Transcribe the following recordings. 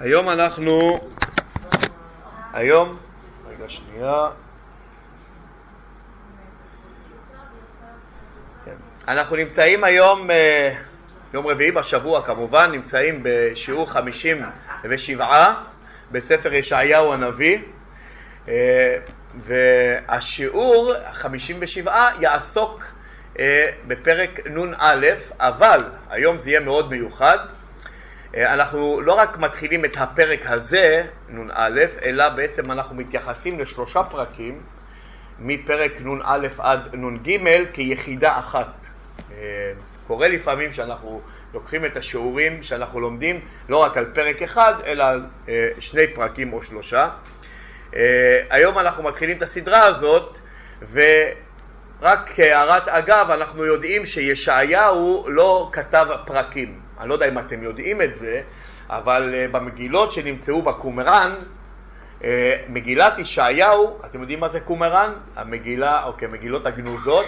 היום אנחנו, היום, רגע שנייה, כן. אנחנו נמצאים היום, אה, יום רביעי בשבוע כמובן, נמצאים בשיעור 57 בספר ישעיהו הנביא. אה, והשיעור 57 יעסוק אה, בפרק נ"א, אבל היום זה יהיה מאוד מיוחד אנחנו לא רק מתחילים את הפרק הזה, נ"א, אלא בעצם אנחנו מתייחסים לשלושה פרקים, מפרק נ"א עד נ"ג כיחידה אחת. אה, קורה לפעמים שאנחנו לוקחים את השיעורים שאנחנו לומדים לא רק על פרק אחד, אלא על אה, שני פרקים או שלושה. היום אנחנו מתחילים את הסדרה הזאת, ורק כהערת אגב, אנחנו יודעים שישעיהו לא כתב פרקים. אני לא יודע אם אתם יודעים את זה, אבל uh, במגילות שנמצאו בקומראן, uh, מגילת ישעיהו, אתם יודעים מה זה קומראן? המגילה, אוקיי, מגילות הגנוזות.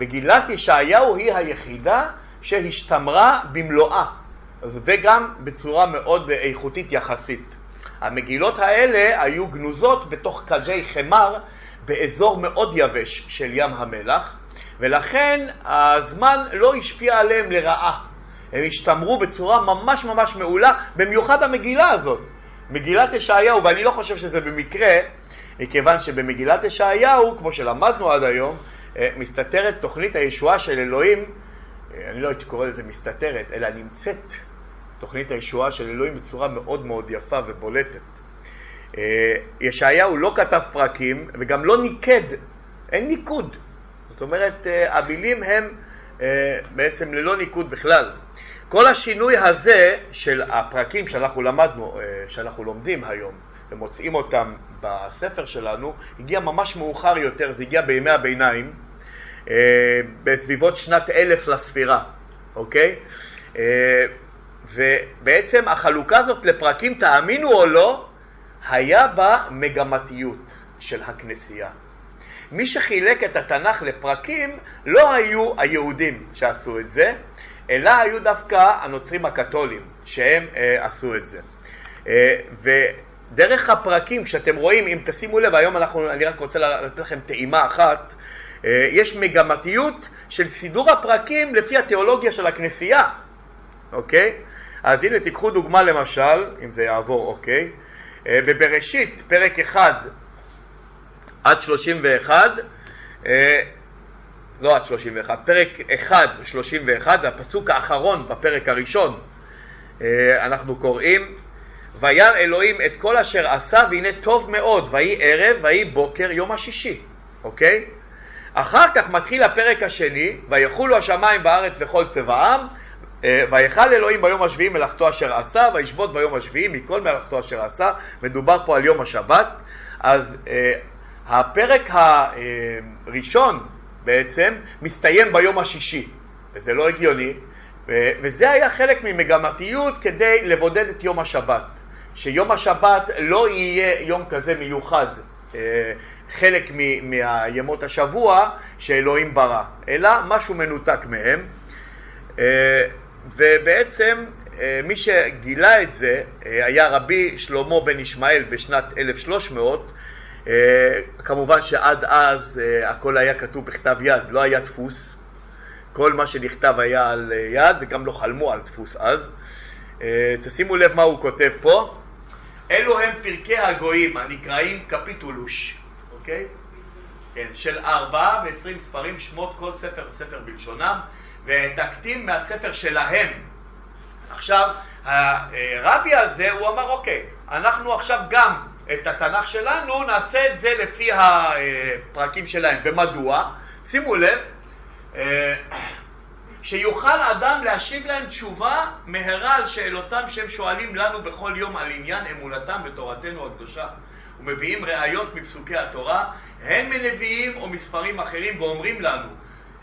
מגילת ישעיהו היא היחידה שהשתמרה במלואה, וגם בצורה מאוד איכותית יחסית. המגילות האלה היו גנוזות בתוך כדי חמר באזור מאוד יבש של ים המלח, ולכן הזמן לא השפיע עליהם לרעה. הם השתמרו בצורה ממש ממש מעולה, במיוחד המגילה הזאת, מגילת ישעיהו, ואני לא חושב שזה במקרה, מכיוון שבמגילת ישעיהו, כמו שלמדנו עד היום, אה, מסתתרת תוכנית הישועה של אלוהים, אה, אני לא הייתי קורא לזה מסתתרת, אלא נמצאת תוכנית הישועה של אלוהים בצורה מאוד מאוד יפה ובולטת. אה, ישעיהו לא כתב פרקים וגם לא ניקד, אין ניקוד. זאת אומרת, המילים הם בעצם ללא ניקוד בכלל. כל השינוי הזה של הפרקים שאנחנו למדנו, אה, שאנחנו לומדים היום ומוצאים אותם בספר שלנו, הגיע ממש מאוחר יותר, זה הגיע בימי הביניים, אה, בסביבות שנת אלף לספירה, אוקיי? אה, ובעצם החלוקה הזאת לפרקים, תאמינו או לא, היה בה מגמתיות של הכנסייה. מי שחילק את התנ"ך לפרקים לא היו היהודים שעשו את זה, אלא היו דווקא הנוצרים הקתולים, שהם אה, עשו את זה. אה, ודרך הפרקים, כשאתם רואים, אם תשימו לב, היום אנחנו, אני רק רוצה לתת לכם טעימה אחת, אה, יש מגמתיות של סידור הפרקים לפי התיאולוגיה של הכנסייה, אוקיי? אז הנה תיקחו דוגמה למשל, אם זה יעבור, אוקיי? אה, בבראשית, פרק 1 עד 31, אה, לא עד 31, פרק 1, 31, זה הפסוק האחרון בפרק הראשון. אה, אנחנו קוראים, וירא אלוהים את כל אשר עשה והנה טוב מאוד, ויהי ערב, ויהי בוקר, יום השישי, אוקיי? אחר כך מתחיל הפרק השני, ויחולו השמיים בארץ וכל צבעם, אה, ויכל אלוהים ביום השביעי מלאכתו אשר עשה, וישבות ביום השביעי מכל מלאכתו אשר עשה, מדובר פה על יום השבת. אז אה, הפרק הראשון בעצם מסתיים ביום השישי, וזה לא הגיוני, וזה היה חלק ממגמתיות כדי לבודד את יום השבת, שיום השבת לא יהיה יום כזה מיוחד, אה, חלק מימות השבוע שאלוהים ברא, אלא משהו מנותק מהם, אה, ובעצם אה, מי שגילה את זה היה רבי שלמה בן ישמעאל בשנת 1300, אה, כמובן שעד אז אה, הכל היה כתוב בכתב יד, לא היה דפוס. כל מה שנכתב היה על אה, יד, וגם לא חלמו על דפוס אז. תשימו לב מה הוא כותב פה. אלו הם פרקי הגויים הנקראים קפיטולוש, אוקיי? כן, של ארבעה ועשרים ספרים, שמות כל ספר ספר בלשונם, והעתקתים מהספר שלהם. עכשיו, הרבי הזה, הוא אמר, אוקיי, אנחנו עכשיו גם את התנ"ך שלנו, נעשה את זה לפי הפרקים שלהם. ומדוע? שימו לב, אה, שיוכל אדם להשיב להם תשובה מהרה על שאלותם שהם שואלים לנו בכל יום על עניין אמונתם בתורתנו הקדושה. ומביאים ראיות מפסוקי התורה, הן מנביאים או מספרים אחרים, ואומרים לנו,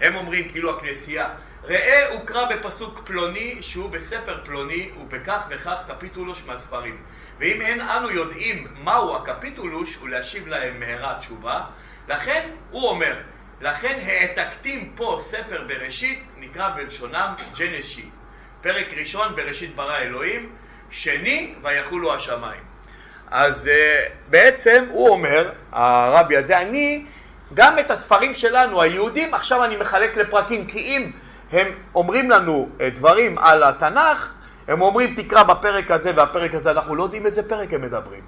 הם אומרים כאילו הכנסייה, ראה הוקרא בפסוק פלוני שהוא בספר פלוני ובכך וכך קפיטולוש מהספרים. ואם אין אנו יודעים מהו הקפיטולוש ולהשיב להם מהרה תשובה, לכן הוא אומר, לכן העתקתים פה ספר בראשית, נקרא בלשונם ג'נשי. פרק ראשון בראשית ברא אלוהים, שני ויחולו השמיים. אז uh, בעצם הוא אומר, הרבי הזה, אני גם את הספרים שלנו, היהודים, עכשיו אני מחלק לפרקים, כי אם הם אומרים לנו אה, דברים על התנ"ך, הם אומרים תקרא בפרק הזה והפרק הזה, אנחנו לא יודעים איזה פרק הם מדברים.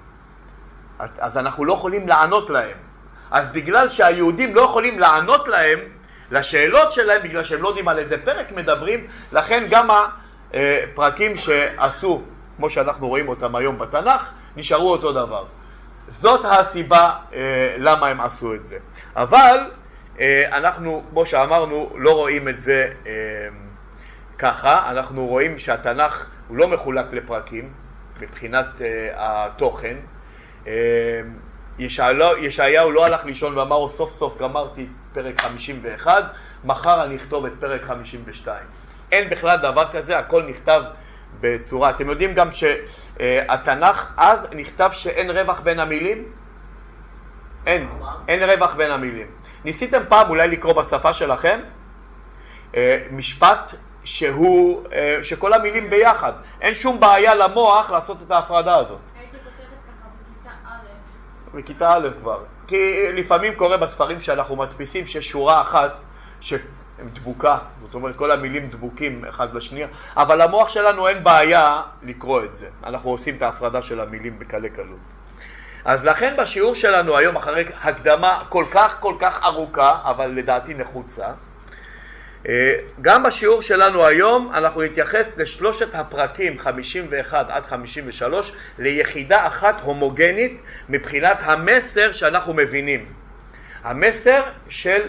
אז אנחנו לא יכולים לענות להם. אז בגלל שהיהודים לא יכולים לענות להם, לשאלות שלהם, בגלל שהם לא יודעים על איזה פרק מדברים, לכן גם הפרקים שעשו, כמו שאנחנו רואים אותם היום בתנ"ך, נשארו אותו דבר. זאת הסיבה אה, למה הם עשו את זה. אבל אה, אנחנו, כמו שאמרנו, לא רואים את זה אה, ככה, אנחנו רואים שהתנ"ך הוא לא מחולק לפרקים מבחינת אה, התוכן. אה, ישעיהו, ישעיהו לא הלך לישון ואמר, סוף סוף גמרתי פרק 51, מחר אני אכתוב את פרק 52. אין בכלל דבר כזה, הכל נכתב בצורה. אתם יודעים גם שהתנ"ך אז נכתב שאין רווח בין המילים? אין, אין רווח בין המילים. ניסיתם פעם אולי לקרוא בשפה שלכם אה, משפט שהוא, אה, שכל המילים ביחד. אין שום בעיה למוח לעשות את ההפרדה הזאת. בכיתה א'. כבר. כי לפעמים קורה בספרים שאנחנו מדפיסים שיש שורה אחת שהם דבוקה, זאת אומרת כל המילים דבוקים אחד לשנייה, אבל למוח שלנו אין בעיה לקרוא את זה. אנחנו עושים את ההפרדה של המילים בקלי קלות. אז לכן בשיעור שלנו היום, אחרי הקדמה כל כך כל כך ארוכה, אבל לדעתי נחוצה, אה, גם בשיעור שלנו היום אנחנו נתייחס לשלושת הפרקים 51 עד 53 ליחידה אחת הומוגנית מבחינת המסר שאנחנו מבינים. המסר של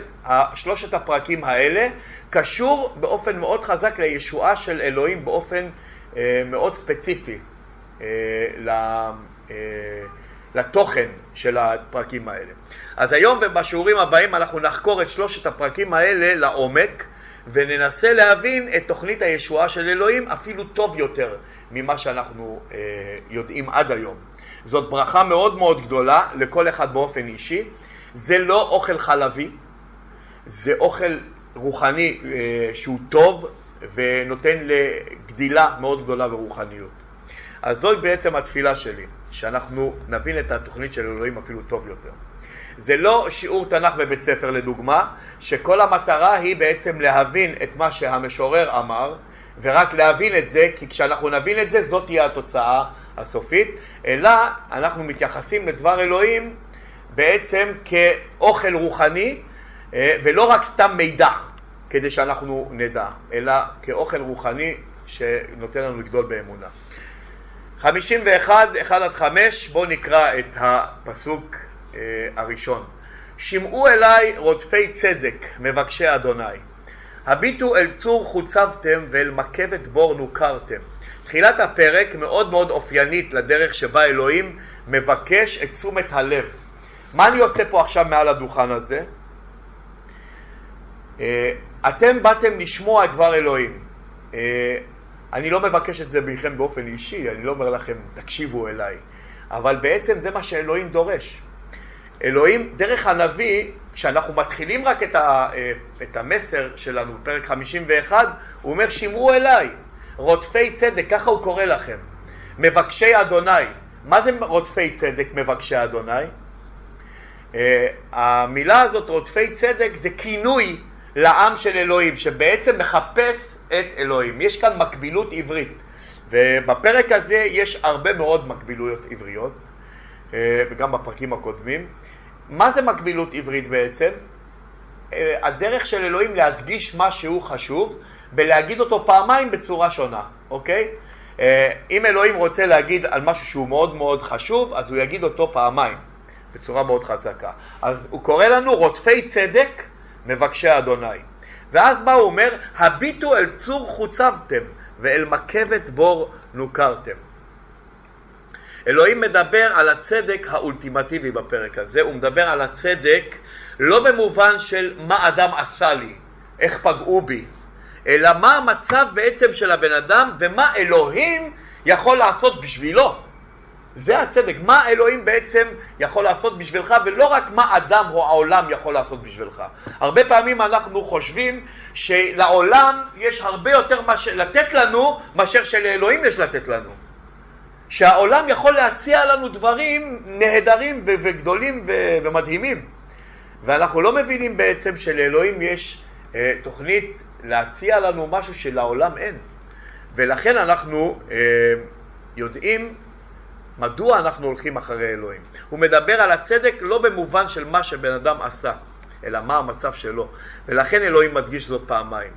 שלושת הפרקים האלה קשור באופן מאוד חזק לישועה של אלוהים באופן אה, מאוד ספציפי אה, לתוכן של הפרקים האלה. אז היום ובשיעורים הבאים אנחנו נחקור את שלושת הפרקים האלה לעומק וננסה להבין את תוכנית הישועה של אלוהים אפילו טוב יותר ממה שאנחנו אה, יודעים עד היום. זאת ברכה מאוד מאוד גדולה לכל אחד באופן אישי. זה לא אוכל חלבי, זה אוכל רוחני אה, שהוא טוב ונותן לגדילה מאוד גדולה ברוחניות. אז זאת בעצם התפילה שלי, שאנחנו נבין את התוכנית של אלוהים אפילו טוב יותר. זה לא שיעור תנ"ך בבית ספר לדוגמה, שכל המטרה היא בעצם להבין את מה שהמשורר אמר, ורק להבין את זה, כי כשאנחנו נבין את זה, זאת תהיה התוצאה הסופית, אלא אנחנו מתייחסים לדבר אלוהים בעצם כאוכל רוחני, אה, ולא רק סתם מידע כדי שאנחנו נדע, אלא כאוכל רוחני שנותן לנו לגדול באמונה. 51, 1 עד 5, בואו נקרא את הפסוק אה, הראשון. שמעו אליי רודפי צדק, מבקשי אדוני. הביטו אל צור חוצבתם ואל מכבת בור נוכרתם. תחילת הפרק מאוד מאוד אופיינית לדרך שבה אלוהים מבקש את תשומת הלב. מה אני עושה פה עכשיו מעל הדוכן הזה? אה, אתם באתם לשמוע את דבר אלוהים. אה, אני לא מבקש את זה מכם באופן אישי, אני לא אומר לכם תקשיבו אליי, אבל בעצם זה מה שאלוהים דורש. אלוהים, דרך הנביא, כשאנחנו מתחילים רק את, ה, אה, את המסר שלנו בפרק 51, הוא אומר שמעו אליי, רודפי צדק, ככה הוא קורא לכם, מבקשי אדוני. מה זה רודפי צדק, מבקשי אדוני? Uh, המילה הזאת, רודפי צדק, זה כינוי לעם של אלוהים, שבעצם מחפש את אלוהים. יש כאן מקבילות עברית, ובפרק הזה יש הרבה מאוד מקבילויות עבריות, אה, וגם בפרקים הקודמים. מה זה מקבילות עברית בעצם? אה, הדרך של אלוהים להדגיש משהו חשוב ולהגיד אותו פעמיים בצורה שונה, אוקיי? אה, אם אלוהים רוצה להגיד על משהו שהוא מאוד מאוד חשוב, אז הוא יגיד אותו פעמיים, בצורה מאוד חזקה. אז הוא קורא לנו רודפי צדק, מבקשי אדוני. ואז מה הוא אומר? הביטו אל צור חוצבתם ואל מכבת בור נוכרתם. אלוהים מדבר על הצדק האולטימטיבי בפרק הזה, הוא מדבר על הצדק לא במובן של מה אדם עשה לי, איך פגעו בי, אלא מה המצב בעצם של הבן אדם ומה אלוהים יכול לעשות בשבילו. זה הצדק, מה אלוהים בעצם יכול לעשות בשבילך ולא רק מה אדם או העולם יכול לעשות בשבילך. הרבה פעמים אנחנו חושבים שלעולם יש הרבה יותר מש... לתת לנו מאשר שלאלוהים יש לתת לנו. שהעולם יכול להציע לנו דברים נהדרים ו- וגדולים ו- ומדהימים. ואנחנו לא מבינים בעצם שלאלוהים יש אה, תוכנית להציע לנו משהו שלעולם אין. ולכן אנחנו אה, יודעים מדוע אנחנו הולכים אחרי אלוהים. הוא מדבר על הצדק לא במובן של מה שבן אדם עשה, אלא מה המצב שלו. ולכן אלוהים מדגיש זאת פעמיים.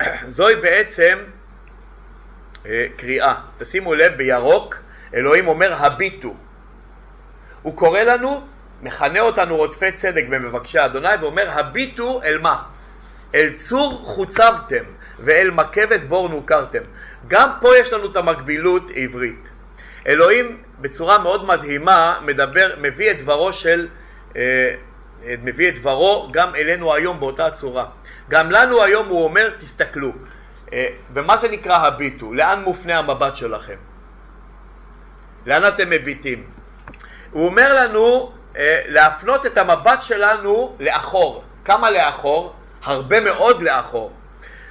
זוהי בעצם אה, קריאה. תשימו לב, בירוק אלוהים אומר הביטו. הוא קורא לנו, מכנה אותנו רודפי צדק במבקשי אדוני, ואומר הביטו אל מה? אל צור חוצבתם ואל מכבת בור נוכרתם. גם פה יש לנו את המקבילות עברית. אלוהים בצורה מאוד מדהימה מדבר, מביא את דברו של, אה, מביא את דברו גם אלינו היום באותה צורה. גם לנו היום הוא אומר, תסתכלו. אה, ומה זה נקרא הביטו? לאן מופנה המבט שלכם? לאן אתם מביטים? הוא אומר לנו אה, להפנות את המבט שלנו לאחור. כמה לאחור? הרבה מאוד לאחור.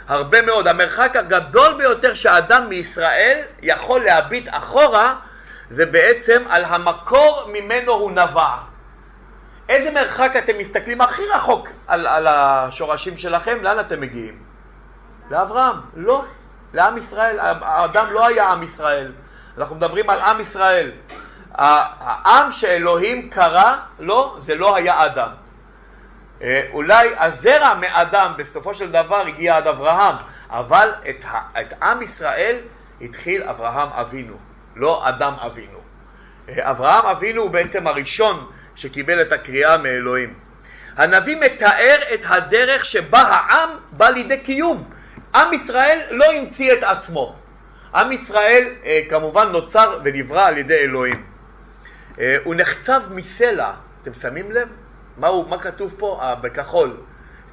הרבה מאוד. המרחק הגדול ביותר שאדם מישראל יכול להביט אחורה זה בעצם על המקור ממנו הוא נבע. איזה מרחק אתם מסתכלים הכי רחוק על, על השורשים שלכם? לאן אתם מגיעים? לאברהם. לא. לעם ישראל. האדם לא היה עם ישראל. אנחנו מדברים על עם ישראל. העם שאלוהים קרא לו זה לא היה אדם. אה, אולי הזרע מאדם בסופו של דבר הגיע עד אברהם, אבל את, את עם ישראל התחיל אברהם אבינו, לא אדם אבינו. אה, אברהם אבינו הוא בעצם הראשון שקיבל את הקריאה מאלוהים. הנביא מתאר את הדרך שבה העם בא לידי קיום. עם ישראל לא המציא את עצמו. עם ישראל אה, כמובן נוצר ונברא על ידי אלוהים. הוא נחצב מסלע, אתם שמים לב? מה, הוא, מה כתוב פה? אה, בכחול.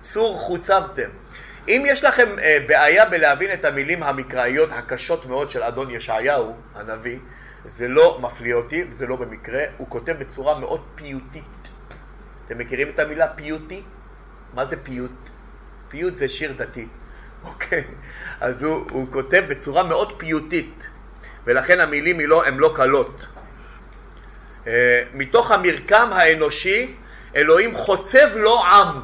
צור חוצבתם. אם יש לכם אה, בעיה בלהבין את המילים המקראיות הקשות מאוד של אדון ישעיהו, הנביא, זה לא מפליא אותי וזה לא במקרה, הוא כותב בצורה מאוד פיוטית. אתם מכירים את המילה פיוטי? מה זה פיוט? פיוט זה שיר דתי, אוקיי? אז הוא, הוא כותב בצורה מאוד פיוטית, ולכן המילים לא, הן לא קלות. Uh, מתוך המרקם האנושי אלוהים חוצב לו עם.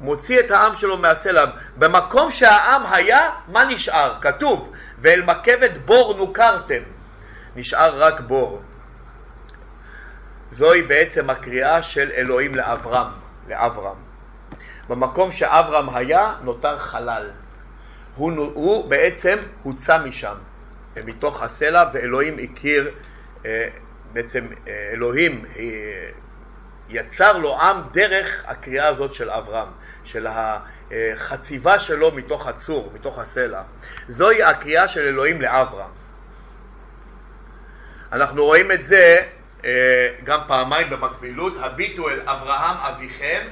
מוציא את העם שלו מהסלע. במקום שהעם היה, מה נשאר? כתוב, ואל מכבת בור נוכרתם. נשאר רק בור. זוהי בעצם הקריאה של אלוהים לאברהם, לאברהם. במקום שאברהם היה, נותר חלל. הוא, הוא בעצם הוצא משם, מתוך הסלע, ואלוהים הכיר, אה, בעצם אה, אלוהים אה, יצר לו עם דרך הקריאה הזאת של אברהם, של החציבה שלו מתוך הצור, מתוך הסלע. זוהי הקריאה של אלוהים לאברהם. אנחנו רואים את זה אה, גם פעמיים במקבילות, הביטו אל אברהם אביכם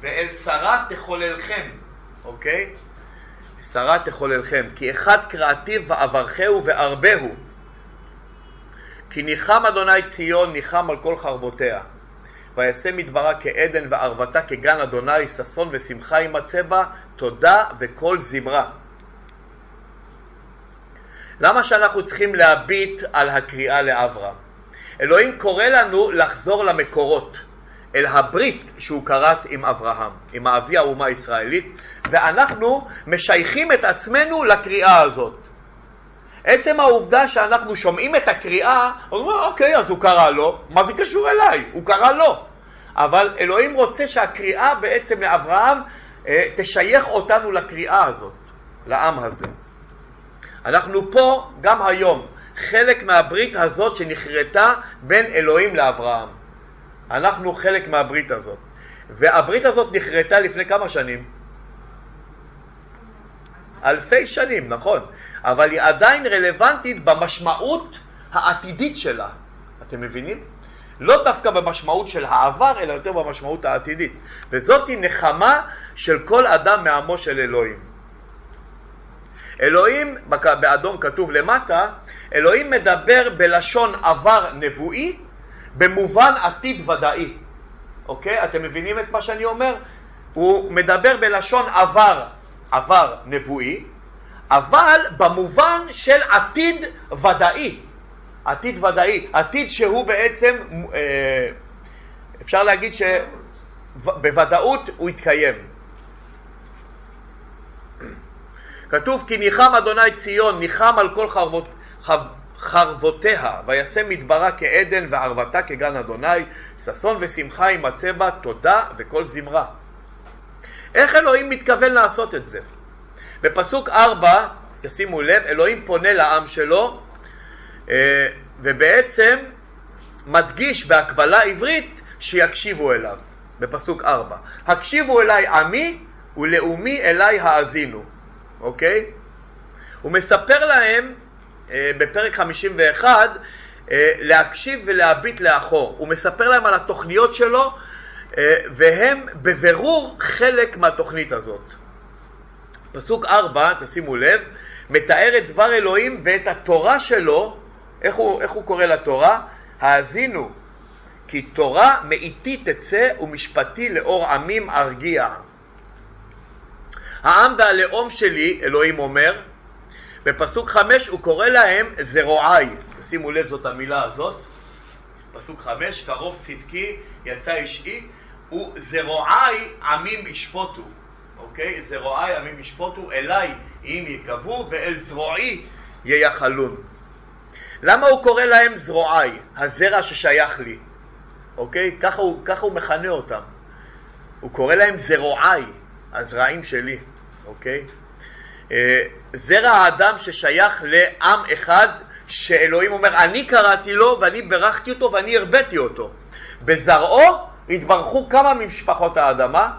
ואל שרה תחוללכם, אוקיי? שרה תחוללכם, כי אחד קראתיו ואברכהו וארבהו. כי ניחם אדוני ציון, ניחם על כל חרבותיה. ויעשה מדברה כעדן וערבתה כגן אדוני, ששון ושמחה ימצא בה, תודה וכל זמרה. למה שאנחנו צריכים להביט על הקריאה לאברהם? אלוהים קורא לנו לחזור למקורות, אל הברית שהוא כרת עם אברהם, עם אבי האומה הישראלית, ואנחנו משייכים את עצמנו לקריאה הזאת. עצם העובדה שאנחנו שומעים את הקריאה, אומרים, אוקיי, אז הוא קרא לו, מה זה קשור אליי? הוא קרא לו. אבל אלוהים רוצה שהקריאה בעצם לאברהם אה, תשייך אותנו לקריאה הזאת, לעם הזה. אנחנו פה גם היום, חלק מהברית הזאת שנכרתה בין אלוהים לאברהם. אנחנו חלק מהברית הזאת. והברית הזאת נכרתה לפני כמה שנים? אלפי שנים, נכון, אבל היא עדיין רלוונטית במשמעות העתידית שלה. אתם מבינים? לא דווקא במשמעות של העבר, אלא יותר במשמעות העתידית. וזאתי נחמה של כל אדם מעמו של אלוהים. אלוהים, באדום כתוב למטה, אלוהים מדבר בלשון עבר נבואי, במובן עתיד ודאי. אוקיי? אתם מבינים את מה שאני אומר? הוא מדבר בלשון עבר, עבר נבואי, אבל במובן של עתיד ודאי. עתיד ודאי, עתיד שהוא בעצם, אה, אפשר להגיד שבוודאות הוא יתקיים. כתוב כי ניחם אדוני ציון, ניחם על כל חרבות, חרבותיה, וישם מדברה כעדן וערבתה כגן אדוני, ששון ושמחה ימצא בה, תודה וכל זמרה. איך אלוהים מתכוון לעשות את זה? בפסוק 4, תשימו לב, אלוהים פונה לעם שלו אה, ובעצם מדגיש בהקבלה עברית שיקשיבו אליו, בפסוק 4. הקשיבו אליי עמי ולאומי אליי האזינו, אוקיי? הוא מספר להם אה, בפרק 51 אה, להקשיב ולהביט לאחור. הוא מספר להם על התוכניות שלו והם בבירור חלק מהתוכנית הזאת. פסוק 4, תשימו לב, מתאר את דבר אלוהים ואת התורה שלו איך הוא, איך הוא קורא לתורה? האזינו, כי תורה מאיתי תצא ומשפטי לאור עמים ארגיע. העם והלאום שלי, אלוהים אומר, בפסוק חמש הוא קורא להם זרועי. תשימו לב, זאת המילה הזאת. פסוק חמש, קרוב צדקי יצא אישי, וזרועי עמים ישפוטו. אוקיי? זרועי עמים ישפוטו, אליי אם יקבו, ואל זרועי ייחלון. למה הוא קורא להם זרועי, הזרע ששייך לי? אוקיי? ככה הוא, ככה הוא מכנה אותם. הוא קורא להם זרועי, הזרעים שלי, אוקיי? אה, זרע האדם ששייך לעם אחד שאלוהים אומר, אני קראתי לו ואני ברכתי אותו ואני הרביתי אותו. בזרעו התברכו כמה ממשפחות האדמה?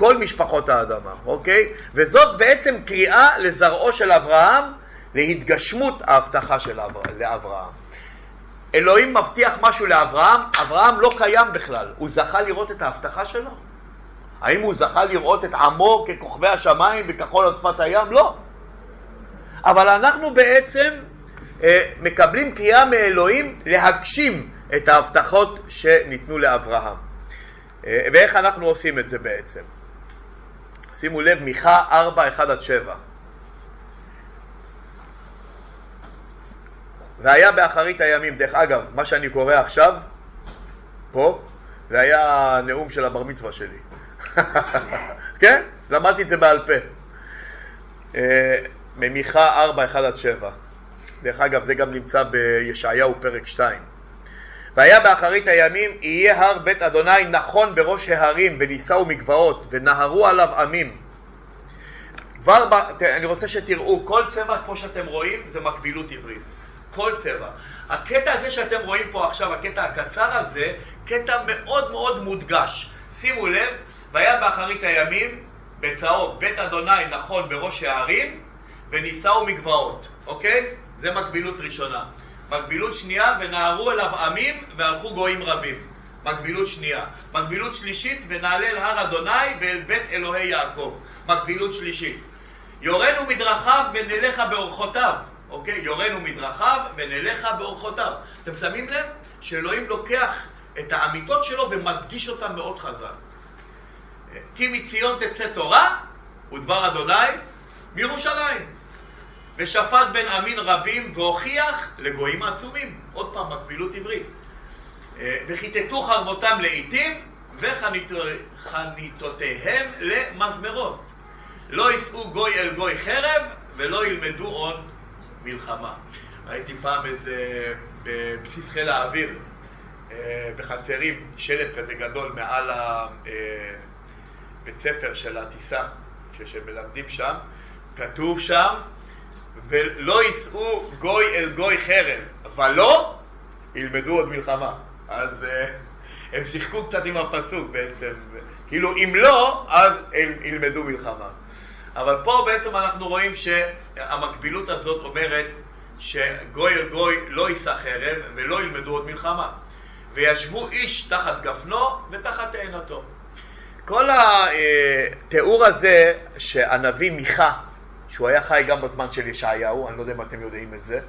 כל משפחות האדמה, אוקיי? וזאת בעצם קריאה לזרעו של אברהם להתגשמות ההבטחה של אברהם, לאברהם. אלוהים מבטיח משהו לאברהם, אברהם לא קיים בכלל, הוא זכה לראות את ההבטחה שלו? האם הוא זכה לראות את עמו ככוכבי השמיים וכחול על שפת הים? לא. אבל אנחנו בעצם אה, מקבלים קריאה מאלוהים להגשים את ההבטחות שניתנו לאברהם. אה, ואיך אנחנו עושים את זה בעצם? שימו לב, מיכה 4, 1 7. והיה באחרית הימים, דרך אגב, מה שאני קורא עכשיו, פה, זה היה הנאום של הבר מצווה שלי. כן? למדתי את זה בעל פה. אה, ממיכה 4, 1 עד 7. דרך אגב, זה גם נמצא בישעיהו פרק 2. והיה באחרית הימים, יהיה הר בית אדוני נכון בראש ההרים, ונישאו מגבעות, ונהרו עליו עמים. כבר, ב... אני רוצה שתראו, כל צבע כמו שאתם רואים, זה מקבילות עברית. כל צבע. הקטע הזה שאתם רואים פה עכשיו, הקטע הקצר הזה, קטע מאוד מאוד מודגש. שימו לב, והיה באחרית הימים, בצהוב, בית אדוני נכון בראש הערים, ונישאו מגבעות, אוקיי? זה מקבילות ראשונה. מקבילות שנייה, ונהרו אליו עמים, והלכו גויים רבים. מקבילות שנייה. מקבילות שלישית, ונעלה אל הר אדוני ואל בית אלוהי יעקב. מקבילות שלישית. יורנו מדרכיו ונלך באורחותיו. אוקיי? יורנו מדרכיו ונלכה באורחותיו. אתם שמים לב שאלוהים לוקח את האמיתות שלו ומדגיש אותן מאוד חזק. כי מציון תצא תורה ודבר אדוני מירושלים. ושפט בין עמין רבים והוכיח לגויים עצומים. עוד פעם, מקבילות עברית. וכיתתו חרבותם לעיתים וחניתותיהם למזמרות. לא יישאו גוי אל גוי חרב ולא ילמדו עוד מלחמה. ראיתי פעם איזה, בבסיס חיל האוויר, אה, בחצרים, שלט כזה גדול מעל הבית אה, ספר של הטיסה, שמלמדים שם, כתוב שם, ולא יישאו גוי אל גוי חרב, אבל לא ילמדו עוד מלחמה. אז אה, הם שיחקו קצת עם הפסוק בעצם, כאילו אם לא, אז הם ילמדו מלחמה. אבל פה בעצם אנחנו רואים שהמקבילות הזאת אומרת שגוי אל גוי לא יישא חרב ולא ילמדו עוד מלחמה. וישבו איש תחת גפנו ותחת תאנתו. כל התיאור הזה שהנביא מיכה, שהוא היה חי גם בזמן של ישעיהו, אני לא יודע אם אתם יודעים את זה,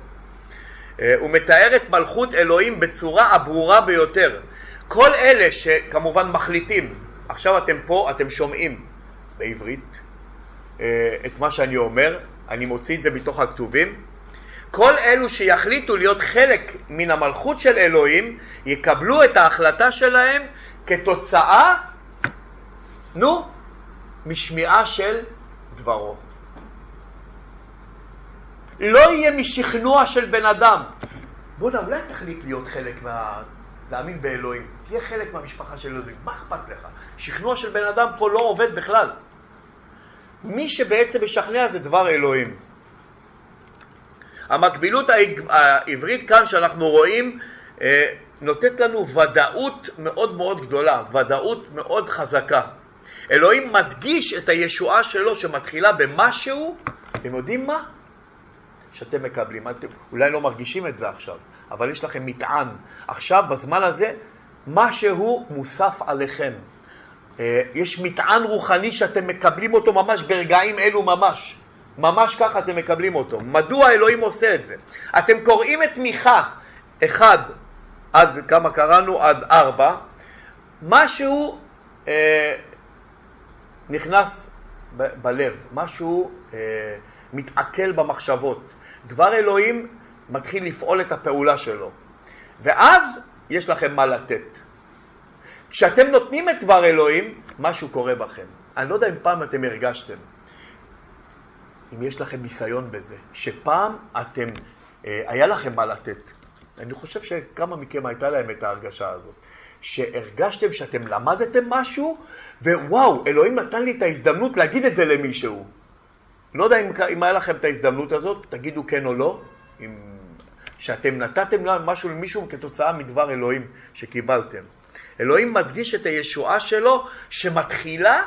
הוא מתאר את מלכות אלוהים בצורה הברורה ביותר. כל אלה שכמובן מחליטים, עכשיו אתם פה, אתם שומעים בעברית, אה, את מה שאני אומר, אני מוציא את זה מתוך הכתובים, כל אלו שיחליטו להיות חלק מן המלכות של אלוהים, יקבלו את ההחלטה שלהם כתוצאה, נו, משמיעה של דברו. לא יהיה משכנוע של בן אדם. בוא'נה, אולי תחליט להיות חלק מה... להאמין באלוהים. תהיה חלק מהמשפחה של אלוהים. מה אכפת לך? שכנוע של בן אדם פה לא עובד בכלל. מי שבעצם משכנע זה דבר אלוהים. המקבילות העברית כאן שאנחנו רואים אה, נותנת לנו ודאות מאוד מאוד גדולה, ודאות מאוד חזקה. אלוהים מדגיש את הישועה שלו שמתחילה במשהו, אתם יודעים מה? שאתם מקבלים. אתם אולי לא מרגישים את זה עכשיו, אבל יש לכם מטען. עכשיו, בזמן הזה, משהו מוסף עליכם. אה, יש מטען רוחני שאתם מקבלים אותו ממש ברגעים אלו ממש. ממש ככה אתם מקבלים אותו. מדוע אלוהים עושה את זה? אתם קוראים את מיכה 1 עד כמה קראנו? עד 4. משהו אה, נכנס בלב, משהו אה, מתעכל במחשבות. דבר אלוהים מתחיל לפעול את הפעולה שלו. ואז יש לכם מה לתת. כשאתם נותנים את דבר אלוהים, משהו קורה בכם. אני לא יודע אם פעם אתם הרגשתם, אם יש לכם ניסיון בזה, שפעם אתם, אה, היה לכם מה לתת. אני חושב שכמה מכם הייתה להם את ההרגשה הזאת. שהרגשתם שאתם למדתם משהו, ווואו, אלוהים נתן לי את ההזדמנות להגיד את זה למישהו. לא יודע אם, אם היה לכם את ההזדמנות הזאת, תגידו כן או לא, אם, שאתם נתתם משהו למישהו כתוצאה מדבר אלוהים שקיבלתם. אלוהים מדגיש את הישועה שלו שמתחילה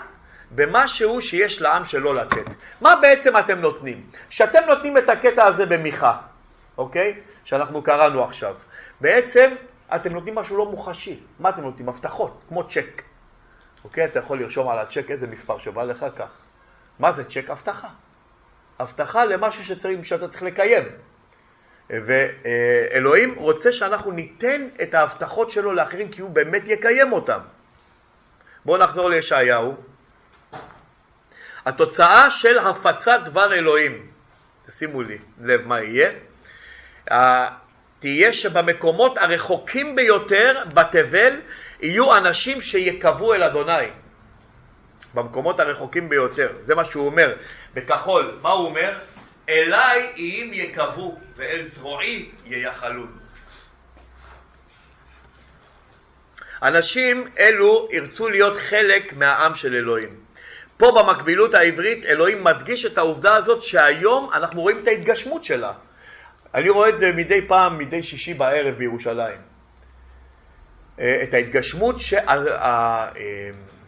במשהו שיש לעם שלו לתת. מה בעצם אתם נותנים? כשאתם נותנים את הקטע הזה במיכה, אוקיי? שאנחנו קראנו עכשיו. בעצם אתם נותנים משהו לא מוחשי. מה אתם נותנים? הבטחות, כמו צ'ק. אוקיי? אתה יכול לרשום על הצ'ק איזה מספר שבא לך כך. מה זה צ'ק? הבטחה. הבטחה למשהו שצריך, שאתה צריך לקיים. ואלוהים רוצה שאנחנו ניתן את ההבטחות שלו לאחרים כי הוא באמת יקיים אותם. בואו נחזור לישעיהו. התוצאה של הפצת דבר אלוהים, תשימו לי לב מה יהיה, תהיה שבמקומות הרחוקים ביותר בתבל יהיו אנשים שיקוו אל אדוני. במקומות הרחוקים ביותר, זה מה שהוא אומר בכחול. מה הוא אומר? אליי אם יקוו ואל זרועי ייחלון. אנשים אלו ירצו להיות חלק מהעם של אלוהים. פה במקבילות העברית אלוהים מדגיש את העובדה הזאת שהיום אנחנו רואים את ההתגשמות שלה. אני רואה את זה מדי פעם, מדי שישי בערב בירושלים. אה, את ההתגשמות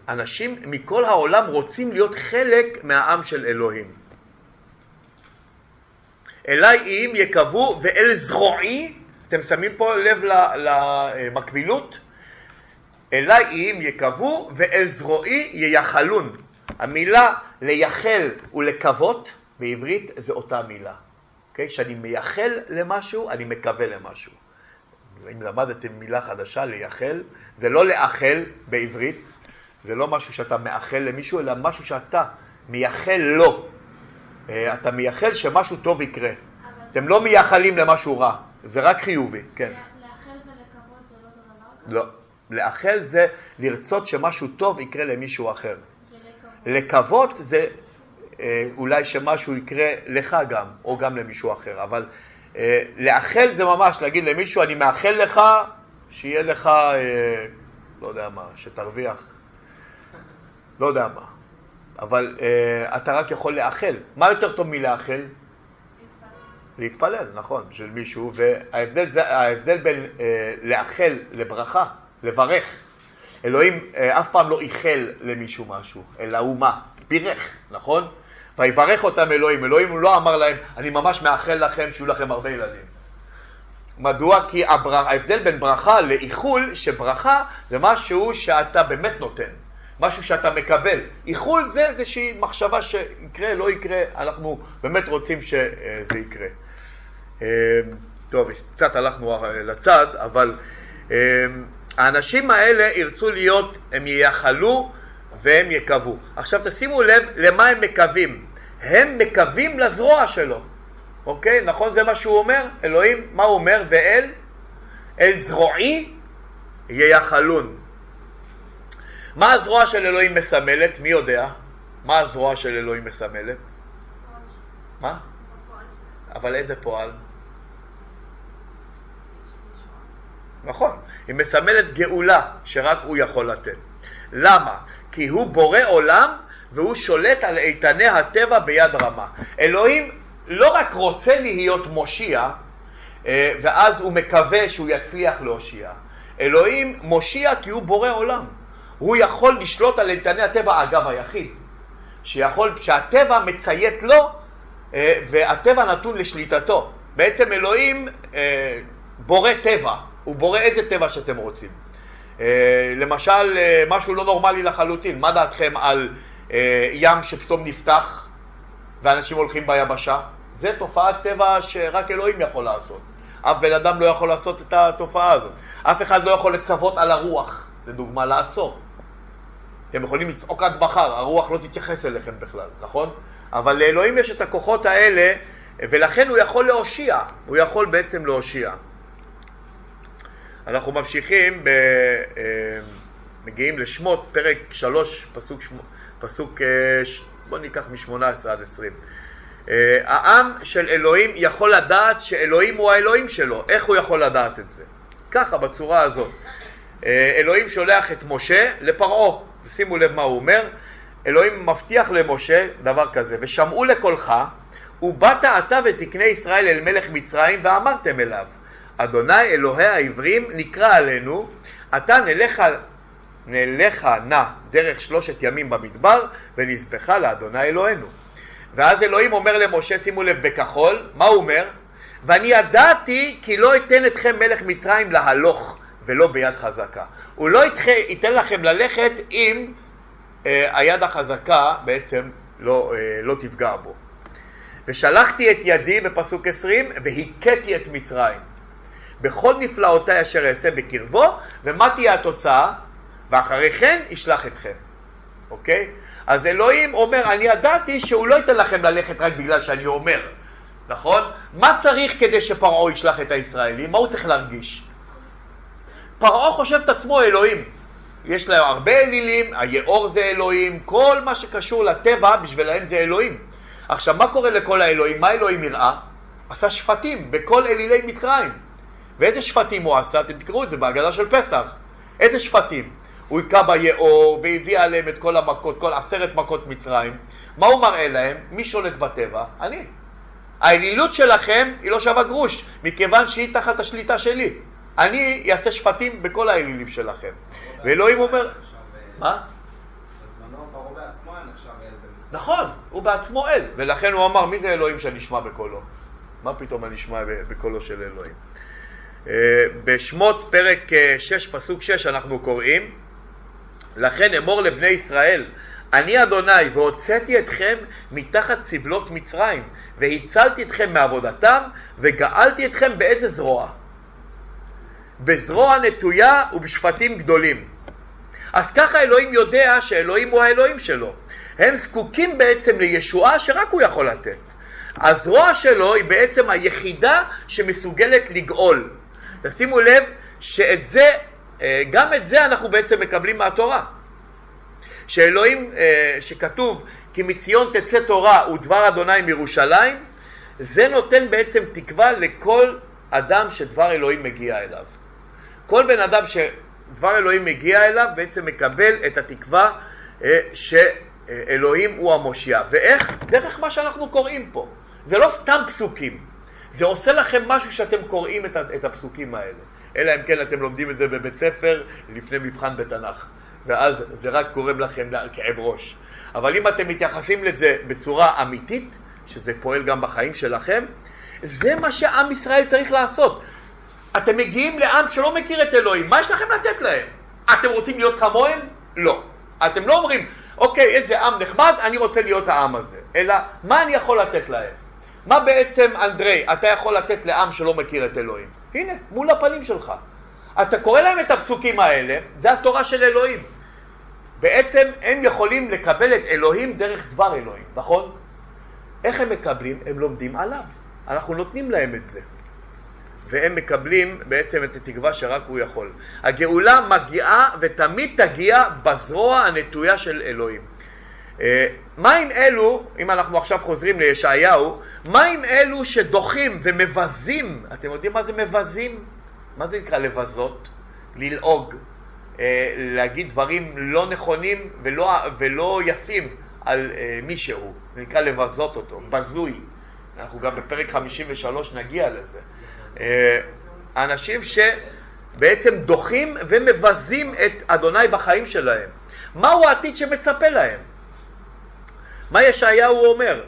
שהאנשים מכל העולם רוצים להיות חלק מהעם של אלוהים. אליי אם יקוו ואל זרועי, אתם שמים פה לב למקבילות? אליי אם יקוו ואל זרועי ייחלון. המילה לייחל ולקוות בעברית זה אותה מילה. אוקיי? כשאני מייחל למשהו, אני מקווה למשהו. אם למדתם מילה חדשה, לייחל, זה לא לאחל בעברית, זה לא משהו שאתה מאחל למישהו, אלא משהו שאתה מייחל לו. אה, אתה מייחל שמשהו טוב יקרה. אתם לא מייחלים למשהו רע, זה רק חיובי, כן. לאחל ולקוות זה לא אותו דבר? לא. לאחל זה לרצות שמשהו טוב יקרה למישהו אחר. לקוות זה אה, אולי שמשהו יקרה לך גם, או גם למישהו אחר, אבל אה, לאחל זה ממש להגיד למישהו, אני מאחל לך שיהיה לך, אה, לא יודע מה, שתרוויח, לא יודע מה, אבל אה, אתה רק יכול לאחל. מה יותר טוב מלאחל? להתפלל, נכון, של מישהו, וההבדל זה, ההבדל בין אה, לאחל לברכה, לברך. אלוהים אה, אף פעם לא איחל למישהו משהו, אלא הוא מה? בירך, נכון? ויברך אותם אלוהים. אלוהים לא אמר להם, אני ממש מאחל לכם שיהיו לכם הרבה ילדים. מדוע? כי הבר... ההבדל בין ברכה לאיחול, שברכה זה משהו שאתה באמת נותן, משהו שאתה מקבל. איחול זה איזושהי מחשבה שיקרה, לא יקרה, אנחנו באמת רוצים שזה יקרה. אה, טוב, קצת הלכנו לצד, אבל אה, האנשים האלה ירצו להיות, הם ייחלו והם יקוו. עכשיו תשימו לב למה הם מקווים. הם מקווים לזרוע שלו. אוקיי? נכון זה מה שהוא אומר? אלוהים, מה הוא אומר? ואל, אל זרועי ייחלון. מה הזרוע של אלוהים מסמלת? מי יודע? מה הזרוע של אלוהים מסמלת? מה? אבל איזה פועל? נכון, היא מסמלת גאולה שרק הוא יכול לתת. למה? כי הוא בורא עולם והוא שולט על איתני הטבע ביד רמה. אלוהים לא רק רוצה להיות מושיע, אה, ואז הוא מקווה שהוא יצליח להושיע. אלוהים מושיע כי הוא בורא עולם. הוא יכול לשלוט על איתני הטבע, אגב היחיד, שיכול, שהטבע מציית לו אה, והטבע נתון לשליטתו. בעצם אלוהים אה, בורא טבע, הוא בורא איזה טבע שאתם רוצים. למשל, משהו לא נורמלי לחלוטין, מה דעתכם על ים שפתאום נפתח ואנשים הולכים ביבשה? זה תופעת טבע שרק אלוהים יכול לעשות. אף בן אדם לא יכול לעשות את התופעה הזאת. אף אחד לא יכול לצוות על הרוח, לדוגמה, לעצור. אתם יכולים לצעוק עד מחר, הרוח לא תתייחס אליכם בכלל, נכון? אבל לאלוהים יש את הכוחות האלה, ולכן הוא יכול להושיע, הוא יכול בעצם להושיע. אנחנו ממשיכים, ב, אה, מגיעים לשמות, פרק 3, פסוק, פסוק אה, בואו ניקח מ-18 עד 20. אה, העם של אלוהים יכול לדעת שאלוהים הוא האלוהים שלו. איך הוא יכול לדעת את זה? ככה, בצורה הזאת. אלוהים שולח את משה לפרעה, שימו לב מה הוא אומר. אלוהים מבטיח למשה דבר כזה, ושמעו לקולך, ובאת אתה וזקני ישראל אל מלך מצרים, ואמרתם אליו, אדוני אלוהי העברים נקרא עלינו, אתה נלך, נלך נא דרך שלושת ימים במדבר, ונזבחה לאדוני אלוהינו. ואז אלוהים אומר למשה, שימו לב, בכחול, מה הוא אומר? ואני ידעתי כי לא אתן אתכם מלך מצרים להלוך ולא ביד חזקה. הוא לא ייתן לכם ללכת אם אה, היד החזקה בעצם לא, אה, לא תפגע בו. ושלחתי את ידי בפסוק 20 והכיתי את מצרים. בכל נפלאותיי אשר אעשה בקרבו, ומה תהיה התוצאה? ואחרי כן אשלח אתכם. אוקיי? אז אלוהים אומר, אני ידעתי שהוא לא ייתן לכם ללכת רק בגלל שאני אומר, נכון? מה צריך כדי שפרעה ישלח את הישראלים? מה הוא צריך להרגיש? פרעה חושב את עצמו אלוהים. יש להם הרבה אלילים, היאור זה אלוהים, כל מה שקשור לטבע בשבילם זה אלוהים. עכשיו, מה קורה לכל האלוהים? מה אלוהים יראה? עשה שפטים בכל אלילי מצרים. ואיזה שפטים הוא עשה? אתם תקראו את זה בהגדה של פסח. איזה שפטים? הוא היכה ביאור והביא עליהם את כל המכות, כל עשרת מכות מצרים. מה הוא מראה להם? מי שולט בטבע? אני. האלילות שלכם היא לא שווה גרוש, מכיוון שהיא תחת השליטה שלי. אני אעשה שפטים בכל האלילים שלכם. ואלוהים אומר... מה? נכון, הוא בעצמו אל, ולכן הוא אמר, מי זה אלוהים שאני אשמע בקולו? מה פתאום אני אשמע בקולו של אלוהים? אה, בשמות פרק 6, אה, פסוק 6 אנחנו קוראים, לכן אמור לבני ישראל, אני אדוני והוצאתי אתכם מתחת סבלות מצרים והצלתי אתכם מעבודתם וגאלתי אתכם באיזה זרוע? בזרוע נטויה ובשפטים גדולים. אז ככה אלוהים יודע שאלוהים הוא האלוהים שלו. הם זקוקים בעצם לישועה שרק הוא יכול לתת. הזרוע שלו היא בעצם היחידה שמסוגלת לגאול. תשימו לב שאת זה אה, גם את זה אנחנו בעצם מקבלים מהתורה. שאלוהים, אה, שכתוב כי מציון תצא תורה ודבר אדוני מירושלים, זה נותן בעצם תקווה לכל אדם שדבר אלוהים מגיע אליו. כל בן אדם שדבר אלוהים מגיע אליו בעצם מקבל את התקווה אה, שאלוהים הוא המושיע. ואיך? דרך מה שאנחנו קוראים פה. זה לא סתם פסוקים, זה עושה לכם משהו שאתם קוראים את הפסוקים האלה. אלא אם כן אתם לומדים את זה בבית ספר לפני מבחן בתנ"ך, ואז זה רק גורם לכם כאב ראש. אבל אם אתם מתייחסים לזה בצורה אמיתית, שזה פועל גם בחיים שלכם, זה מה שעם ישראל צריך לעשות. אתם מגיעים לעם שלא מכיר את אלוהים, מה יש לכם לתת להם? אתם רוצים להיות כמוהם? לא. אתם לא אומרים, אוקיי, איזה עם נחמד, אני רוצה להיות העם הזה. אלא, מה אני יכול לתת להם? מה בעצם, אנדרי, אתה יכול לתת לעם שלא מכיר את אלוהים? הנה, מול הפנים שלך. אתה קורא להם את הפסוקים האלה, זה התורה של אלוהים. בעצם הם יכולים לקבל את אלוהים דרך דבר אלוהים, נכון? איך הם מקבלים? הם לומדים עליו. אנחנו נותנים להם את זה. והם מקבלים בעצם את התקווה שרק הוא יכול. הגאולה מגיעה ותמיד תגיע בזרוע הנטויה של אלוהים. אה, מה עם אלו, אם אנחנו עכשיו חוזרים לישעיהו, מה עם אלו שדוחים ומבזים, אתם יודעים מה זה מבזים? מה זה נקרא לבזות? ללעוג, אה, להגיד דברים לא נכונים ולא, ולא יפים על אה, מישהו, זה נקרא לבזות אותו, בזוי. אנחנו גם בפרק 53 נגיע לזה. אנשים שבעצם דוחים ומבזים את אדוני בחיים שלהם. מהו העתיד שמצפה להם? מה ישעיהו אומר?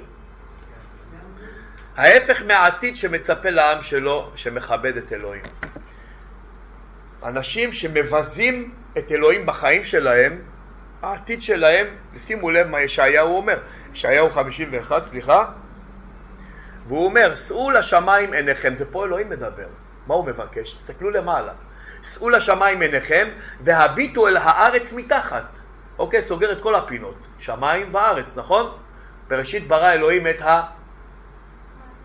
ההפך מהעתיד שמצפה לעם שלו, שמכבד את אלוהים. אנשים שמבזים את אלוהים בחיים שלהם, העתיד שלהם, שימו לב מה ישעיהו אומר, ישעיהו 51, סליחה, והוא אומר, שאו לשמיים עיניכם, זה פה אלוהים מדבר, מה הוא מבקש? תסתכלו למעלה, שאו לשמיים עיניכם והביטו אל הארץ מתחת. אוקיי, סוגר את כל הפינות, שמיים וארץ, נכון? בראשית ברא אלוהים את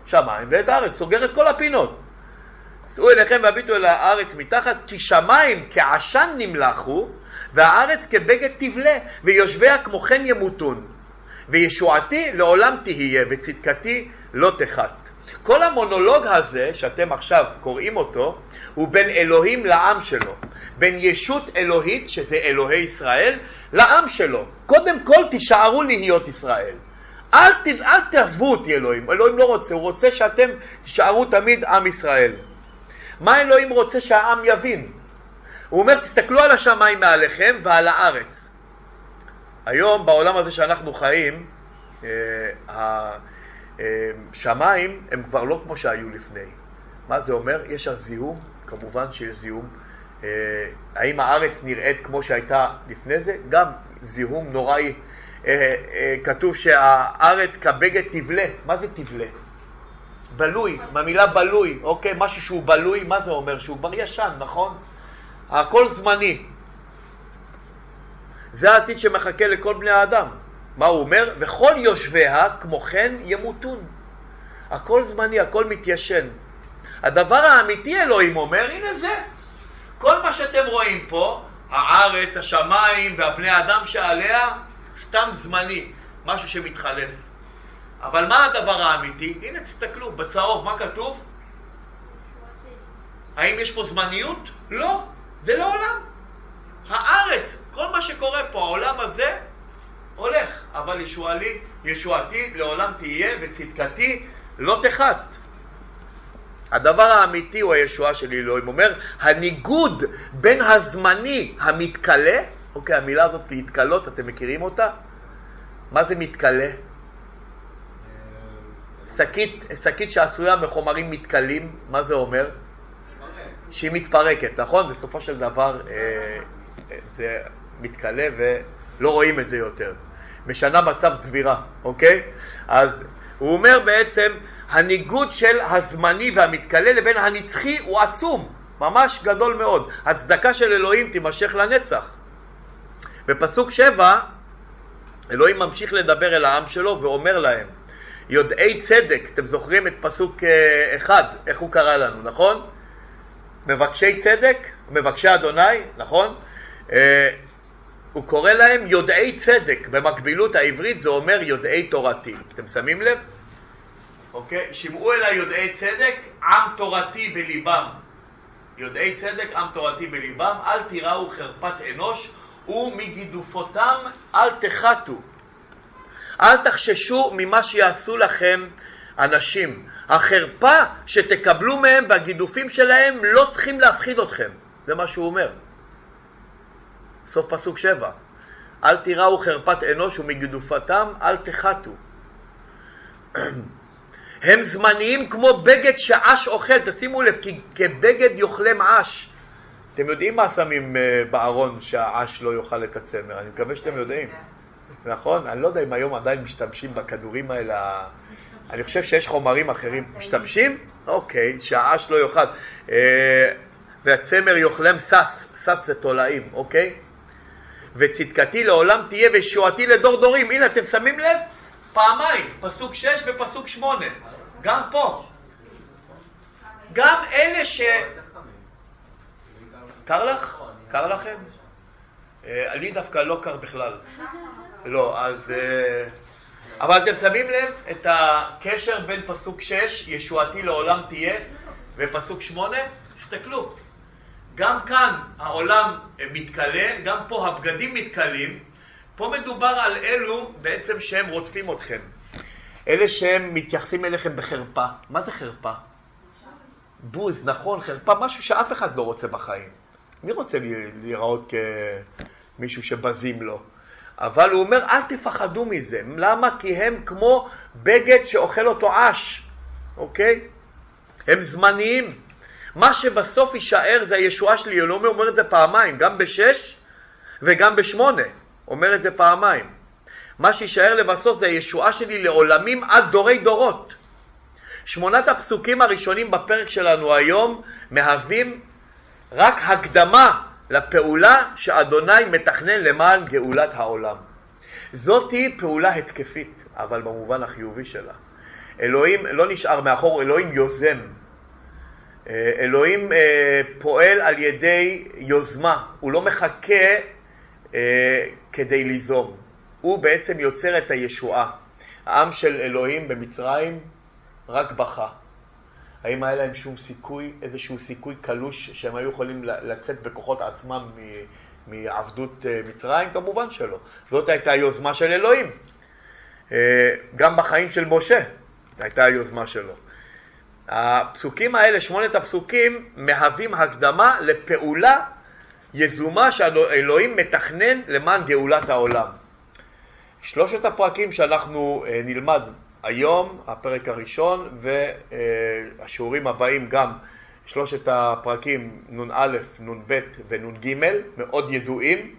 השמיים ואת הארץ, סוגר את כל הפינות. שאו אליכם והביטו אל הארץ מתחת, כי שמיים כעשן נמלחו, והארץ כבגד תבלה, ויושביה כמו כן ימותון. וישועתי לעולם תהיה, וצדקתי לא תחת. כל המונולוג הזה שאתם עכשיו קוראים אותו הוא בין אלוהים לעם שלו, בין ישות אלוהית שזה אלוהי ישראל לעם שלו. קודם כל תישארו להיות ישראל. אל, ת, אל תעזבו אותי אלוהים, אלוהים לא רוצה, הוא רוצה שאתם תישארו תמיד עם ישראל. מה אלוהים רוצה שהעם יבין? הוא אומר תסתכלו על השמיים מעליכם ועל הארץ. היום בעולם הזה שאנחנו חיים, אה, השמיים הם כבר לא כמו שהיו לפני. מה זה אומר? יש אז זיהום, כמובן שיש זיהום. אה, האם הארץ נראית כמו שהייתה לפני זה? גם זיהום נוראי. אה, אה, כתוב שהארץ כבגד תבלה. מה זה תבלה? בלוי, מהמילה בלוי, אוקיי? משהו שהוא בלוי, מה זה אומר? שהוא כבר ישן, נכון? הכל זמני. זה העתיד שמחכה לכל בני האדם. מה הוא אומר? וכל יושביה כמו כן ימותון. הכל זמני, הכל מתיישן. הדבר האמיתי אלוהים אומר, הנה זה. כל מה שאתם רואים פה, הארץ, השמיים והבני אדם שעליה, סתם זמני, משהו שמתחלף. אבל מה הדבר האמיתי? הנה תסתכלו, בצהוב, מה כתוב? האם יש פה זמניות? לא, זה לא עולם. הארץ, כל מה שקורה פה, העולם הזה, הולך, אבל ישועלי, ישועתי לעולם תהיה וצדקתי לא תחת. הדבר האמיתי הוא הישועה של אלוהים. אומר, הניגוד בין הזמני המתכלה, אוקיי, המילה הזאת להתכלות, אתם מכירים אותה? מה זה מתכלה? שקית, שקית שעשויה מחומרים מתכלים, מה זה אומר? שהיא מתפרקת, נכון? בסופו של דבר אה, אה זה מתכלה ולא רואים את זה יותר. משנה מצב סבירה, אוקיי? אז הוא אומר בעצם, הניגוד של הזמני והמתכלה לבין הנצחי הוא עצום, ממש גדול מאוד. הצדקה של אלוהים תימשך לנצח. בפסוק שבע, אלוהים ממשיך לדבר אל העם שלו ואומר להם, יודעי צדק, אתם זוכרים את פסוק אה, אחד, איך הוא קרא לנו, נכון? מבקשי צדק, מבקשי אדוני, נכון? הוא קורא להם יודעי צדק, במקבילות העברית זה אומר יודעי תורתי. אתם שמים לב? אוקיי? שמעו אל היודעי צדק, עם תורתי בליבם. יודעי צדק, עם תורתי בליבם, אל תיראו חרפת אנוש, ומגידופותם אל תחתו. אל תחששו ממה שיעשו לכם אנשים. החרפה שתקבלו מהם והגידופים שלהם לא צריכים להפחיד אתכם. זה מה שהוא אומר. סוף פסוק שבע. אל תיראו חרפת אנוש ומגידופתם אל תחתו. הם זמניים כמו בגד שעש אוכל, תשימו לב, כי כבגד יאכלם עש. אתם יודעים מה שמים אה, בארון שהעש לא יאכל את הצמר, אני מקווה שאתם יודעים. נכון? אני לא יודע אם היום עדיין משתמשים בכדורים האלה, אני חושב שיש חומרים אחרים. משתמשים? אוקיי, שהעש לא יאכל. אה, והצמר יאכלם סס, סס זה תולעים, אוקיי? וצדקתי לעולם תהיה וישועתי לדור דורים. הנה, אתם שמים לב? פעמיים, פסוק 6 ופסוק 8, גם פה. גם אלה ש... קר לך? קר לכם? אה, לי דווקא לא קר בכלל. לא, אז... אה, אבל אתם שמים לב את הקשר בין פסוק 6, ישועתי לעולם תהיה, ופסוק 8? תסתכלו. גם כאן העולם מתכלה, גם פה הבגדים מתכלים. פה מדובר על אלו בעצם שהם רודפים אתכם. אלה שהם מתייחסים אליכם בחרפה. מה זה חרפה? בוז, נכון, חרפה, משהו שאף אחד לא רוצה בחיים. מי רוצה להיראות כמישהו שבזים לו? אבל הוא אומר, אל תפחדו מזה. למה? כי הם כמו בגד שאוכל אותו אש, אוקיי? הם זמניים. מה שבסוף יישאר זה הישועה שלי. אלוהים אומר את זה פעמיים, גם בשש וגם בשמונה. אומר את זה פעמיים. מה שיישאר לבסוף זה הישועה שלי לעולמים עד דורי דורות. שמונת הפסוקים הראשונים בפרק שלנו היום מהווים רק הקדמה לפעולה שאדוני מתכנן למען גאולת העולם. זאתי פעולה התקפית, אבל במובן החיובי שלה. אלוהים לא נשאר מאחור, אלוהים יוזם. אה, אלוהים אה, פועל על ידי יוזמה, הוא לא מחכה אה, כדי ליזום. הוא בעצם יוצר את הישועה. העם של אלוהים במצרים רק בכה. האם היה להם שום סיכוי, איזשהו סיכוי קלוש שהם היו יכולים לצאת בכוחות עצמם מעבדות מצרים? כמובן שלא. זאת הייתה היוזמה של אלוהים. גם בחיים של משה הייתה היוזמה שלו. הפסוקים האלה, שמונת הפסוקים, מהווים הקדמה לפעולה יזומה שאלוהים מתכנן למען גאולת העולם. שלושת הפרקים שאנחנו אה, נלמד היום, הפרק הראשון, והשיעורים הבאים גם, שלושת הפרקים נ"א, נ"ב ונ"ג, מאוד ידועים.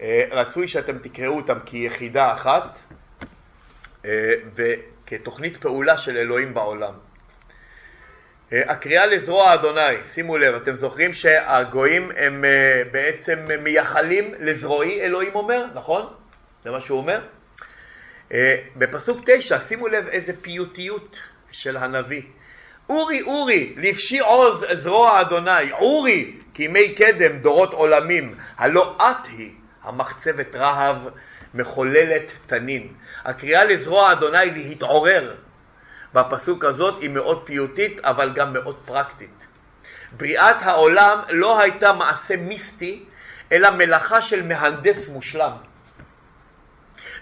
אה, רצוי שאתם תקראו אותם כיחידה אחת אה, וכתוכנית פעולה של אלוהים בעולם. אה, הקריאה לזרוע אדוני, שימו לב, אתם זוכרים שהגויים הם בעצם מייחלים לזרועי, אלוהים אומר, נכון? זה מה שהוא אומר? אה, בפסוק תשע, שימו לב איזה פיוטיות של הנביא. אורי אורי לבשי עוז זרוע אדוני, אורי כימי קדם דורות עולמים, הלא את היא המחצבת רהב מחוללת תנין. הקריאה לזרוע אדוני להתעורר בפסוק הזאת היא מאוד פיוטית אבל גם מאוד פרקטית. בריאת העולם לא הייתה מעשה מיסטי אלא מלאכה של מהנדס מושלם.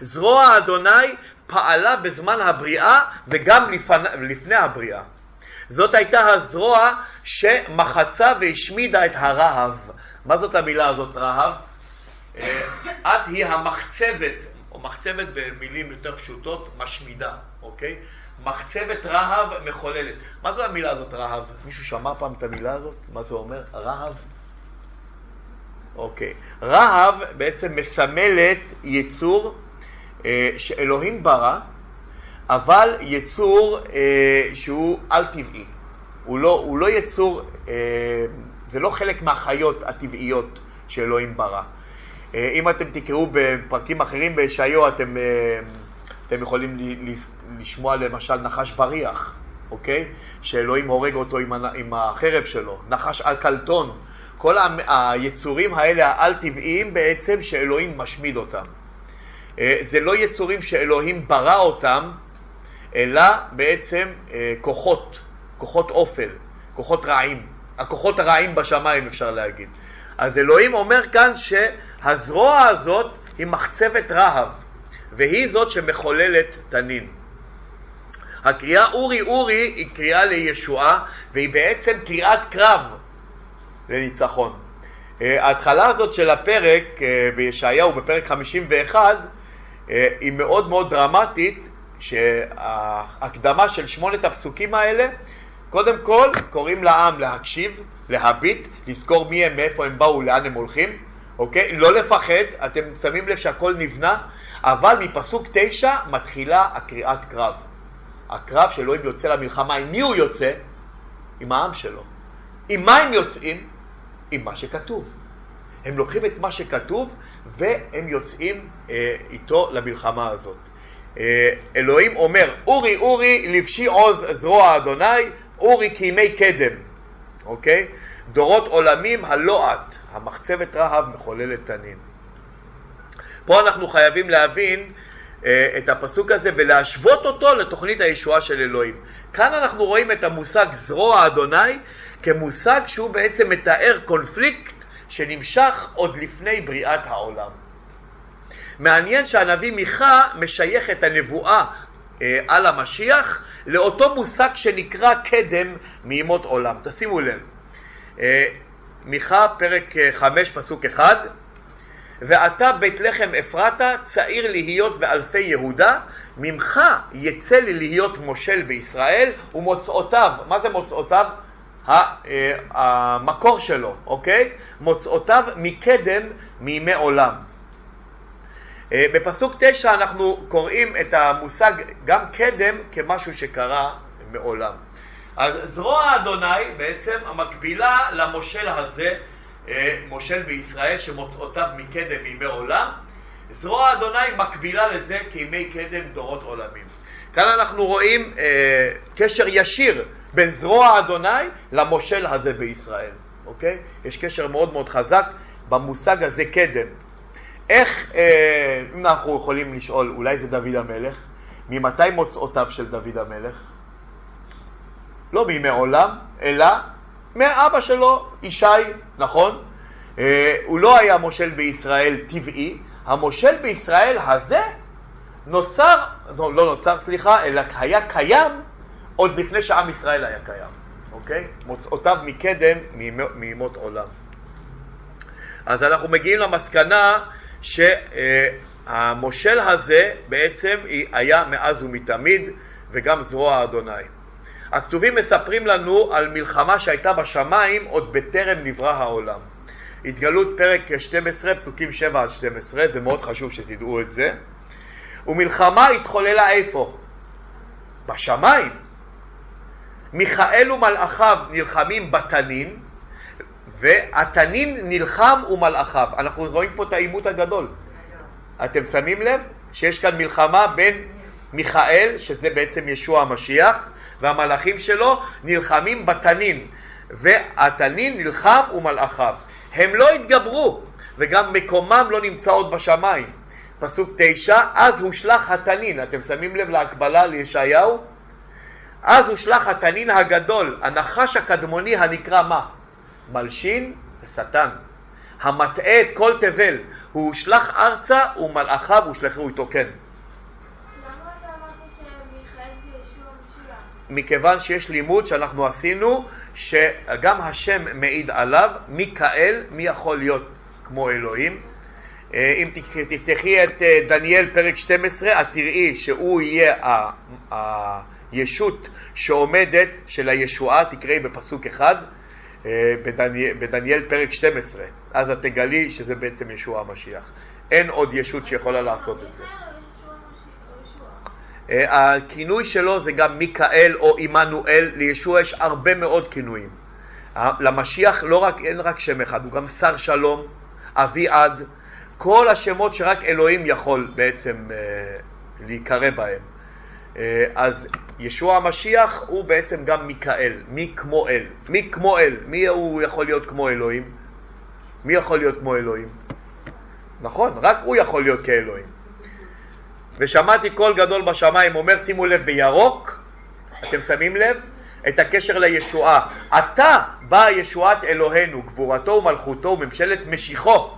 זרוע אדוני פעלה בזמן הבריאה וגם לפני הבריאה. זאת הייתה הזרוע שמחצה והשמידה את הרהב. מה זאת המילה הזאת רהב? אה, את היא המחצבת, או מחצבת במילים יותר פשוטות, משמידה, אוקיי? מחצבת רהב מחוללת. מה זו המילה הזאת רהב? מישהו שמע פעם את המילה הזאת? מה זה אומר? רהב? אוקיי. רהב בעצם מסמלת יצור אה, שאלוהים ברא, אבל יצור אה, שהוא על-טבעי. הוא לא, הוא לא יצור, אה, זה לא חלק מהחיות הטבעיות שאלוהים ברא. אם אתם תקראו בפרקים אחרים בישעיהו, אתם, אתם יכולים לשמוע למשל נחש בריח, אוקיי? שאלוהים הורג אותו עם, עם החרב שלו, נחש על קלטון. כל היצורים האלה העל-טבעיים בעצם שאלוהים משמיד אותם. אה, זה לא יצורים שאלוהים ברא אותם, אלא בעצם אה, כוחות, כוחות אופל, כוחות רעים. הכוחות הרעים בשמיים אפשר להגיד. אז אלוהים אומר כאן שהזרוע הזאת היא מחצבת רהב, והיא זאת שמחוללת תנין. הקריאה אורי אורי היא קריאה לישועה, והיא בעצם קריאת קרב לניצחון. אה, ההתחלה הזאת של הפרק בישעיהו, בפרק 51, אה, היא מאוד מאוד דרמטית, שההקדמה של שמונת הפסוקים האלה, קודם כל קוראים לעם להקשיב, להביט, לזכור מי הם, מאיפה הם באו, לאן הם הולכים, אוקיי? לא לפחד, אתם שמים לב שהכל נבנה, אבל מפסוק תשע מתחילה הקריאת קרב. הקרב שאלוהים יוצא למלחמה, עם מי הוא יוצא? עם העם שלו. עם מה הם יוצאים? עם מה שכתוב. הם לוקחים את מה שכתוב והם יוצאים אה, איתו למלחמה הזאת. אה, אלוהים אומר, אורי אורי לבשי עוז זרוע אדוני, אורי כימי קדם, אוקיי? דורות עולמים הלא את, המחצבת רהב מחוללת תנין. פה אנחנו חייבים להבין אה, את הפסוק הזה ולהשוות אותו לתוכנית הישועה של אלוהים. כאן אנחנו רואים את המושג זרוע אדוני כמושג שהוא בעצם מתאר קונפליקט שנמשך עוד לפני בריאת העולם. מעניין שהנביא מיכה משייך את הנבואה אה, על המשיח לאותו מושג שנקרא קדם מימות עולם. תשימו לב, אה, מיכה פרק 5 אה, פסוק 1 ואתה בית לחם אפרתה צעיר להיות באלפי יהודה ממך יצא לי להיות מושל בישראל ומוצאותיו, מה זה מוצאותיו? אה, המקור שלו, אוקיי? מוצאותיו מקדם מימי עולם. אה, בפסוק תשע אנחנו קוראים את המושג גם קדם כמשהו שקרה מעולם. אז זרוע אדוני בעצם המקבילה למושל הזה, מושל בישראל שמוצאותיו מקדם מימי עולם, זרוע אדוני מקבילה לזה כימי קדם דורות עולמים. כאן אנחנו רואים אה, קשר ישיר בין זרוע אדוני למושל הזה בישראל, אוקיי? יש קשר מאוד מאוד חזק במושג הזה קדם. איך, אה, אם אנחנו יכולים לשאול, אולי זה דוד המלך? ממתי מוצאותיו של דוד המלך? לא מימי עולם, אלא מאבא שלו, ישי, נכון? אה, הוא לא היה מושל בישראל טבעי, המושל בישראל הזה נוצר, לא, לא נוצר, סליחה, אלא היה קיים עוד לפני שעם ישראל היה קיים, אוקיי? מוצאותיו מקדם מימות עולם. אז אנחנו מגיעים למסקנה שהמושל הזה בעצם היה מאז ומתמיד וגם זרוע אדוני. הכתובים מספרים לנו על מלחמה שהייתה בשמיים עוד בטרם נברא העולם. התגלות פרק 12, פסוקים 7 עד 12, זה מאוד חשוב שתדעו את זה. ומלחמה התחוללה איפה? בשמיים. מיכאל ומלאכיו נלחמים בתנין, והתנין נלחם ומלאכיו. אנחנו רואים פה את העימות הגדול. אתם שמים לב שיש כאן מלחמה בין מיכאל, שזה בעצם ישוע המשיח, והמלאכים שלו נלחמים בתנין, והתנין נלחם ומלאכיו. הם לא התגברו, וגם מקומם לא נמצא עוד בשמיים. פסוק תשע, אז הושלך התנין, אתם שמים לב להקבלה לישעיהו? אז הושלך התנין הגדול, הנחש הקדמוני הנקרא מה? מלשין ושטן. המטעה את כל תבל, הוא הושלך ארצה ומלאכיו הושלכו איתו, כן. מכיוון שיש לימוד שאנחנו עשינו, שגם השם מעיד עליו, מיכאל, מי יכול להיות כמו אלוהים? אה, אם תפתחי את אה, דניאל פרק 12, את תראי שהוא יהיה הישות שעומדת של הישועה, תקראי בפסוק אחד, אה, בדניאל, בדניאל פרק 12, אז את תגלי שזה בעצם ישוע המשיח. אין עוד ישות שיכולה לעשות את זה. אה, הכינוי שלו זה גם מיכאל או עמנואל, לישוע יש הרבה מאוד כינויים. למשיח לא רק, אין רק שם אחד, הוא גם שר שלום, אבי עד, כל השמות שרק אלוהים יכול בעצם אה, להיקרא בהם. אה, אז ישוע המשיח הוא בעצם גם מיכאל, מי כמו אל. מי כמו אל? מי הוא יכול להיות כמו אלוהים? מי יכול להיות כמו אלוהים? נכון, רק הוא יכול להיות כאלוהים. ושמעתי קול גדול בשמיים אומר, שימו לב, בירוק, אתם שמים לב? את הקשר לישועה. עתה באה ישועת אלוהינו, גבורתו ומלכותו וממשלת משיחו,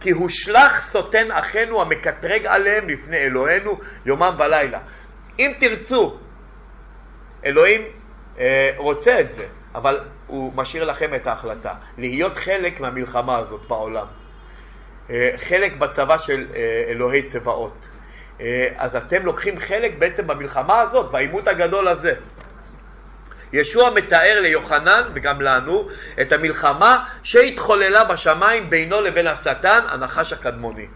כי הושלך סוטן אחינו המקטרג עליהם לפני אלוהינו יומם ולילה. אם תרצו, אלוהים אה, רוצה את זה, אבל הוא משאיר לכם את ההחלטה, להיות חלק מהמלחמה הזאת בעולם, אה, חלק בצבא של אה, אלוהי צבאות. אה, אז אתם לוקחים חלק בעצם במלחמה הזאת, בעימות הגדול הזה. ישוע מתאר ליוחנן וגם לנו את המלחמה שהתחוללה בשמיים בינו לבין השטן, הנחש הקדמוני.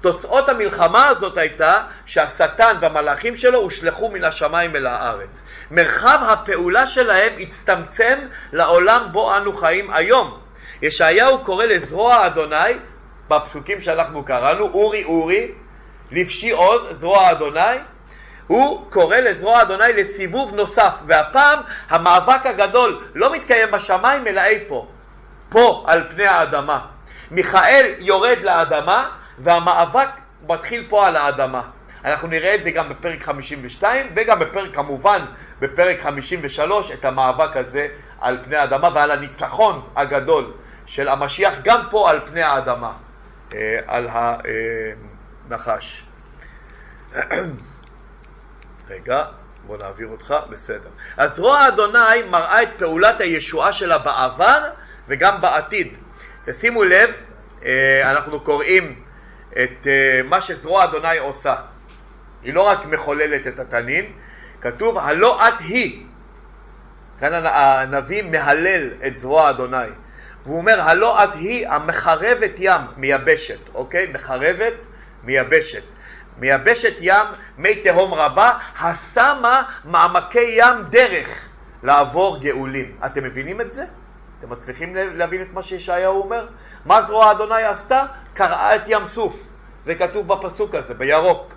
תוצאות המלחמה הזאת הייתה שהשטן והמלאכים שלו הושלכו מן השמיים אל הארץ. מרחב הפעולה שלהם הצטמצם לעולם בו אנו חיים היום. ישעיהו קורא לזרוע אדוני, בפסוקים שאנחנו קראנו, אורי אורי, לבשי עוז, זרוע אדוני, הוא קורא לזרוע אדוני לסיבוב נוסף, והפעם המאבק הגדול לא מתקיים בשמיים, אלא איפה? פה, על פני האדמה. מיכאל יורד לאדמה, והמאבק מתחיל פה על האדמה. אנחנו נראה את זה גם בפרק 52, וגם בפרק, כמובן, בפרק 53, את המאבק הזה על פני האדמה ועל הניצחון הגדול של המשיח, גם פה על פני האדמה, אה, על הנחש. רגע, בוא נעביר אותך, בסדר. אז זרוע אדוני מראה את פעולת הישועה שלה בעבר וגם בעתיד. תשימו לב, אה, אנחנו קוראים את אה, מה שזרוע אדוני עושה. היא לא רק מחוללת את התנין, כתוב הלא את היא. כאן הנביא מהלל את זרוע אדוני. והוא אומר הלא את היא המחרבת ים מייבשת, אוקיי? מחרבת מייבשת. מייבשת ים מי תהום רבה, השמה מעמקי ים דרך לעבור גאולים. אתם מבינים את זה? אתם מצליחים להבין את מה שישעיהו אומר? מה זרוע אדוני עשתה? קרעה את ים סוף. זה כתוב בפסוק הזה, בירוק.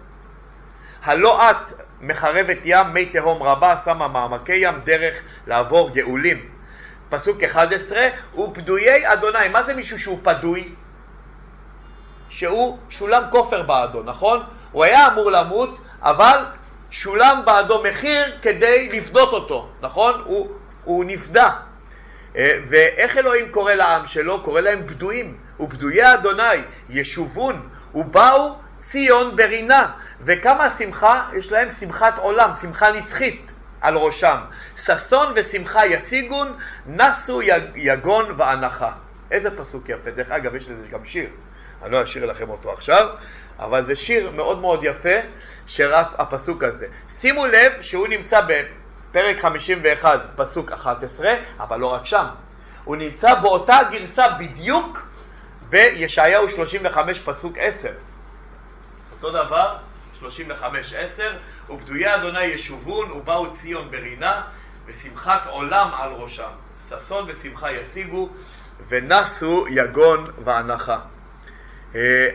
הלא את מחרבת ים מי תהום רבה, שמה מעמקי ים דרך לעבור גאולים. פסוק 11, ופדויי אדוני, מה זה מישהו שהוא פדוי? שהוא שולם כופר בעדו, נכון? הוא היה אמור למות, אבל שולם בעדו מחיר כדי לפדות אותו, נכון? הוא, הוא נפדה. אה, ואיך אלוהים קורא לעם שלו? קורא להם פדויים. ופדויי אדוני ישובון ובאו ציון ברינה. וכמה שמחה? יש להם שמחת עולם, שמחה נצחית על ראשם. ששון ושמחה ישיגון, נסו יגון ואנחה. איזה פסוק יפה. דרך אגב, יש לזה גם שיר. אני לא אשאיר לכם אותו עכשיו, אבל זה שיר מאוד מאוד יפה, שרק הפסוק הזה. שימו לב שהוא נמצא בפרק 51, פסוק 11, אבל לא רק שם. הוא נמצא באותה גרסה בדיוק בישעיהו 35, פסוק 10. אותו דבר, 35, 10, ופדויי אדוני ישובון, ובאו ציון ברינה, ושמחת עולם על ראשם. ששון ושמחה ישיגו, ונסו יגון ואנחה. אה,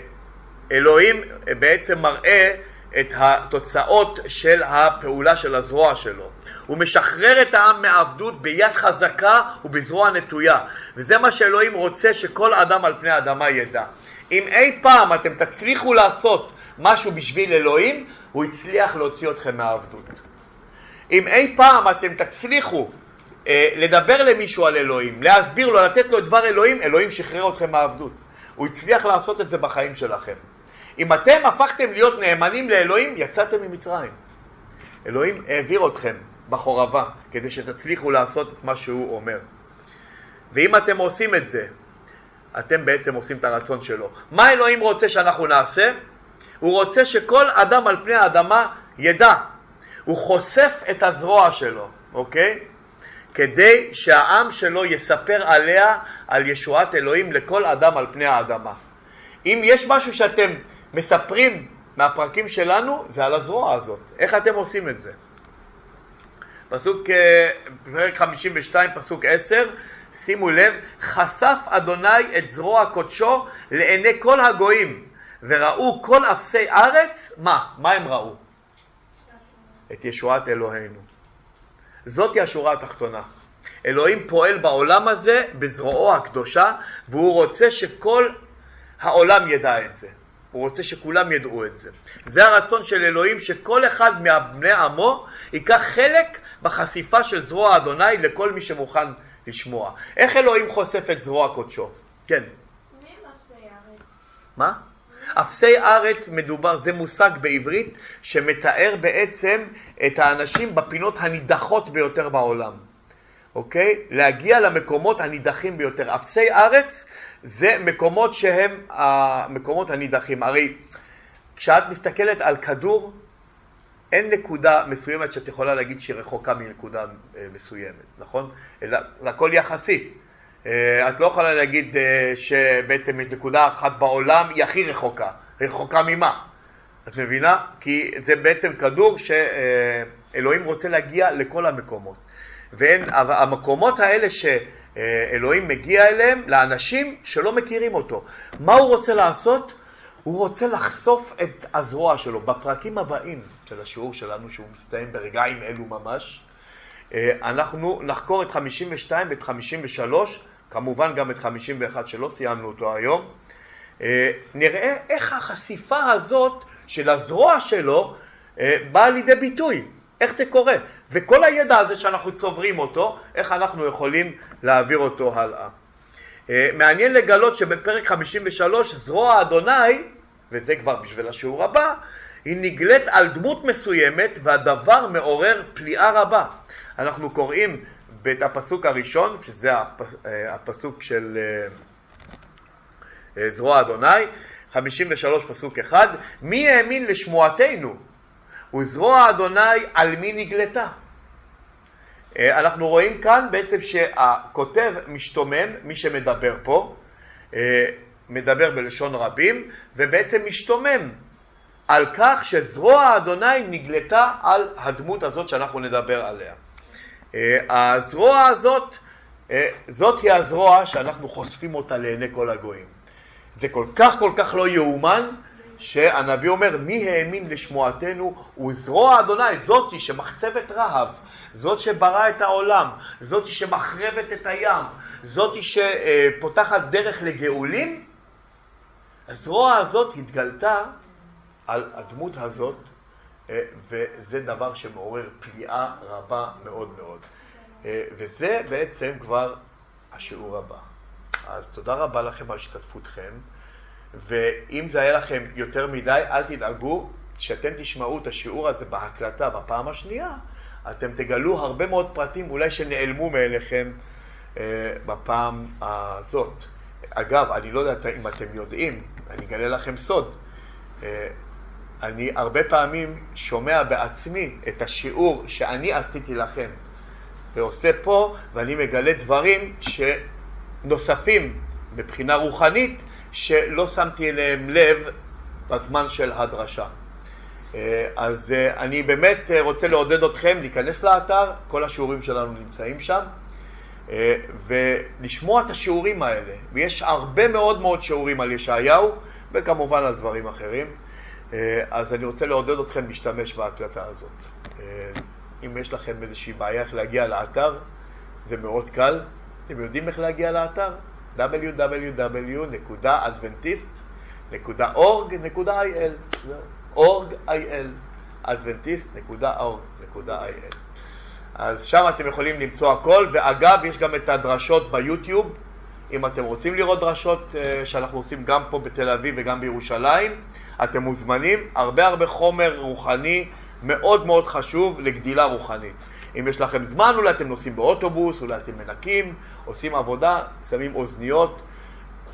אלוהים בעצם מראה את התוצאות של הפעולה של הזרוע שלו. הוא משחרר את העם מעבדות ביד חזקה ובזרוע נטויה. וזה מה שאלוהים רוצה שכל אדם על פני האדמה ידע. אם אי פעם אתם תצליחו לעשות משהו בשביל אלוהים, הוא הצליח להוציא אתכם מהעבדות. אם אי פעם אתם תצליחו אה, לדבר למישהו על אלוהים, להסביר לו, לתת לו את דבר אלוהים, אלוהים שחרר אתכם מהעבדות. הוא הצליח לעשות את זה בחיים שלכם. אם אתם הפכתם להיות נאמנים לאלוהים, יצאתם ממצרים. אלוהים העביר אתכם בחורבה כדי שתצליחו לעשות את מה שהוא אומר. ואם אתם עושים את זה, אתם בעצם עושים את הרצון שלו. מה אלוהים רוצה שאנחנו נעשה? הוא רוצה שכל אדם על פני האדמה ידע. הוא חושף את הזרוע שלו, אוקיי? כדי שהעם שלו יספר עליה, על ישועת אלוהים לכל אדם על פני האדמה. אם יש משהו שאתם מספרים מהפרקים שלנו, זה על הזרוע הזאת. איך אתם עושים את זה? פסוק, אה, פרק 52, פסוק 10, שימו לב, חשף אדוני את זרוע קודשו לעיני כל הגויים, וראו כל אפסי ארץ, מה? מה הם ראו? את ישועת אלוהינו. זאתי השורה התחתונה. אלוהים פועל בעולם הזה בזרועו הקדושה, והוא רוצה שכל העולם ידע את זה. הוא רוצה שכולם ידעו את זה. זה הרצון של אלוהים, שכל אחד מבני עמו ייקח חלק בחשיפה של זרוע אדוני לכל מי שמוכן לשמוע. איך אלוהים חושף את זרוע קודשו? כן. מי ארץ? מה? אפסי ארץ מדובר, זה מושג בעברית שמתאר בעצם את האנשים בפינות הנידחות ביותר בעולם. אוקיי? להגיע למקומות הנידחים ביותר. אפסי ארץ זה מקומות שהם המקומות הנידחים. הרי כשאת מסתכלת על כדור, אין נקודה מסוימת שאת יכולה להגיד שהיא רחוקה מנקודה אה, מסוימת, נכון? אלא הכל יחסי. אה, את לא יכולה להגיד אה, שבעצם נקודה אחת בעולם היא הכי רחוקה. רחוקה ממה? את מבינה? כי זה בעצם כדור שאלוהים רוצה להגיע לכל המקומות. והמקומות האלה שאלוהים מגיע אליהם, לאנשים שלא מכירים אותו. מה הוא רוצה לעשות? הוא רוצה לחשוף את הזרוע שלו. בפרקים הבאים של השיעור שלנו, שהוא מסתיים ברגעים אלו ממש, אה, אנחנו נחקור את 52 ואת 53, כמובן גם את 51 שלא סיימנו אותו היום. אה, נראה איך החשיפה הזאת של הזרוע שלו אה, באה לידי ביטוי, איך זה קורה. וכל הידע הזה שאנחנו צוברים אותו, איך אנחנו יכולים להעביר אותו הלאה. מעניין לגלות שבפרק 53 זרוע אדוני, וזה כבר בשביל השיעור הבא, היא נגלית על דמות מסוימת והדבר מעורר פליאה רבה. אנחנו קוראים את הפסוק הראשון, שזה אה, הפסוק של אה, אה, זרוע אדוני, 53 פסוק אחד, מי האמין לשמועתנו וזרוע אדוני על מי נגלתה. אנחנו רואים כאן בעצם שהכותב משתומם, מי שמדבר פה, מדבר בלשון רבים, ובעצם משתומם על כך שזרוע אדוני נגלתה על הדמות הזאת שאנחנו נדבר עליה. אה, הזרוע הזאת, אה, זאת היא הזרוע שאנחנו חושפים אותה לעיני כל הגויים. זה כל כך כל כך לא יאומן, שהנביא אומר, מי האמין לשמועתנו? וזרוע אדוני, זאתי שמחצבת רהב, זאת שברא את העולם, זאתי שמחרבת את הים, זאתי שפותחת דרך לגאולים, הזרוע הזאת התגלתה על הדמות הזאת וזה דבר שמעורר פליאה רבה מאוד מאוד. אה, וזה בעצם כבר השיעור הבא. אז תודה רבה לכם על השתתפותכם, ואם זה היה לכם יותר מדי, אל תדאגו, כשאתם תשמעו את השיעור הזה בהקלטה בפעם השנייה, אתם תגלו הרבה מאוד פרטים אולי שנעלמו מאליכם אה, בפעם הזאת. אגב, אני לא יודע אם אתם יודעים, אני אגלה לכם סוד. אני הרבה פעמים שומע בעצמי את השיעור שאני עשיתי לכם ועושה פה, ואני מגלה דברים שנוספים מבחינה רוחנית, שלא שמתי אליהם לב בזמן של הדרשה. אה, אז אה, אני באמת אה, רוצה לעודד אתכם להיכנס לאתר, כל השיעורים שלנו נמצאים שם, ולשמוע את השיעורים האלה. ויש הרבה מאוד מאוד שיעורים על ישעיהו, וכמובן על דברים אחרים. אה, אז אני רוצה לעודד אתכם להשתמש בהקלטה הזאת. אה, אם יש לכם איזושהי בעיה איך להגיע לאתר, זה מאוד קל. אתם יודעים איך להגיע לאתר? www.adventist.org.il org.il adventist.org.il אז שם אתם יכולים למצוא הכל, ואגב, יש גם את הדרשות ביוטיוב, אם אתם רוצים לראות דרשות אה, שאנחנו עושים גם פה בתל אביב וגם בירושלים, אתם מוזמנים, הרבה הרבה חומר רוחני מאוד מאוד חשוב לגדילה רוחנית. אם יש לכם זמן, אולי אתם נוסעים באוטובוס, אולי אתם מנקים, עושים עבודה, שמים אוזניות,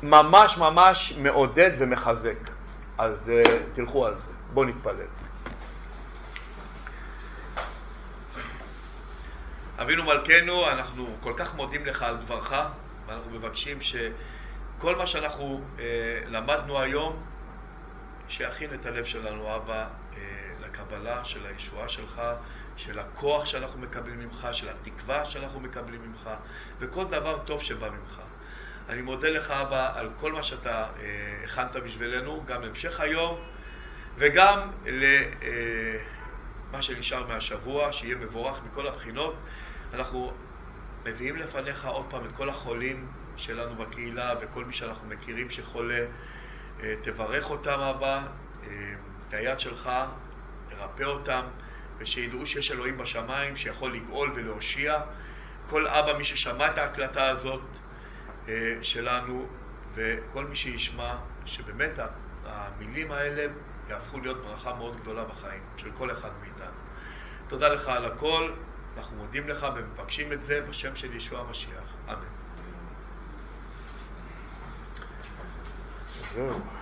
ממש ממש מעודד ומחזק. אז uh, תלכו על זה. בואו נתפלל. אבינו מלכנו, אנחנו כל כך מודים לך על דברך, ואנחנו מבקשים שכל מה שאנחנו uh, למדנו היום, שיכין את הלב שלנו, אבא, אה, לקבלה של הישועה שלך, של הכוח שאנחנו מקבלים ממך, של התקווה שאנחנו מקבלים ממך, וכל דבר טוב שבא ממך. אני מודה לך, אבא, על כל מה שאתה אה, הכנת בשבילנו, גם להמשך היום, וגם למה אה, שנשאר מהשבוע, שיהיה מבורך מכל הבחינות. אנחנו מביאים לפניך עוד פעם את כל החולים שלנו בקהילה וכל מי שאנחנו מכירים שחולה. אה, תברך אותם אבא, אה, את היד שלך, תרפא אותם, ושידעו שיש אלוהים בשמיים שיכול לגאול ולהושיע. כל אבא, מי ששמע את ההקלטה הזאת אה, שלנו, וכל מי שישמע, שבאמת המילים האלה יהפכו להיות ברכה מאוד גדולה בחיים של כל אחד מאיתנו. תודה לך על הכל, אנחנו מודים לך ומבקשים את זה בשם של ישוע המשיח. אמן. זהו.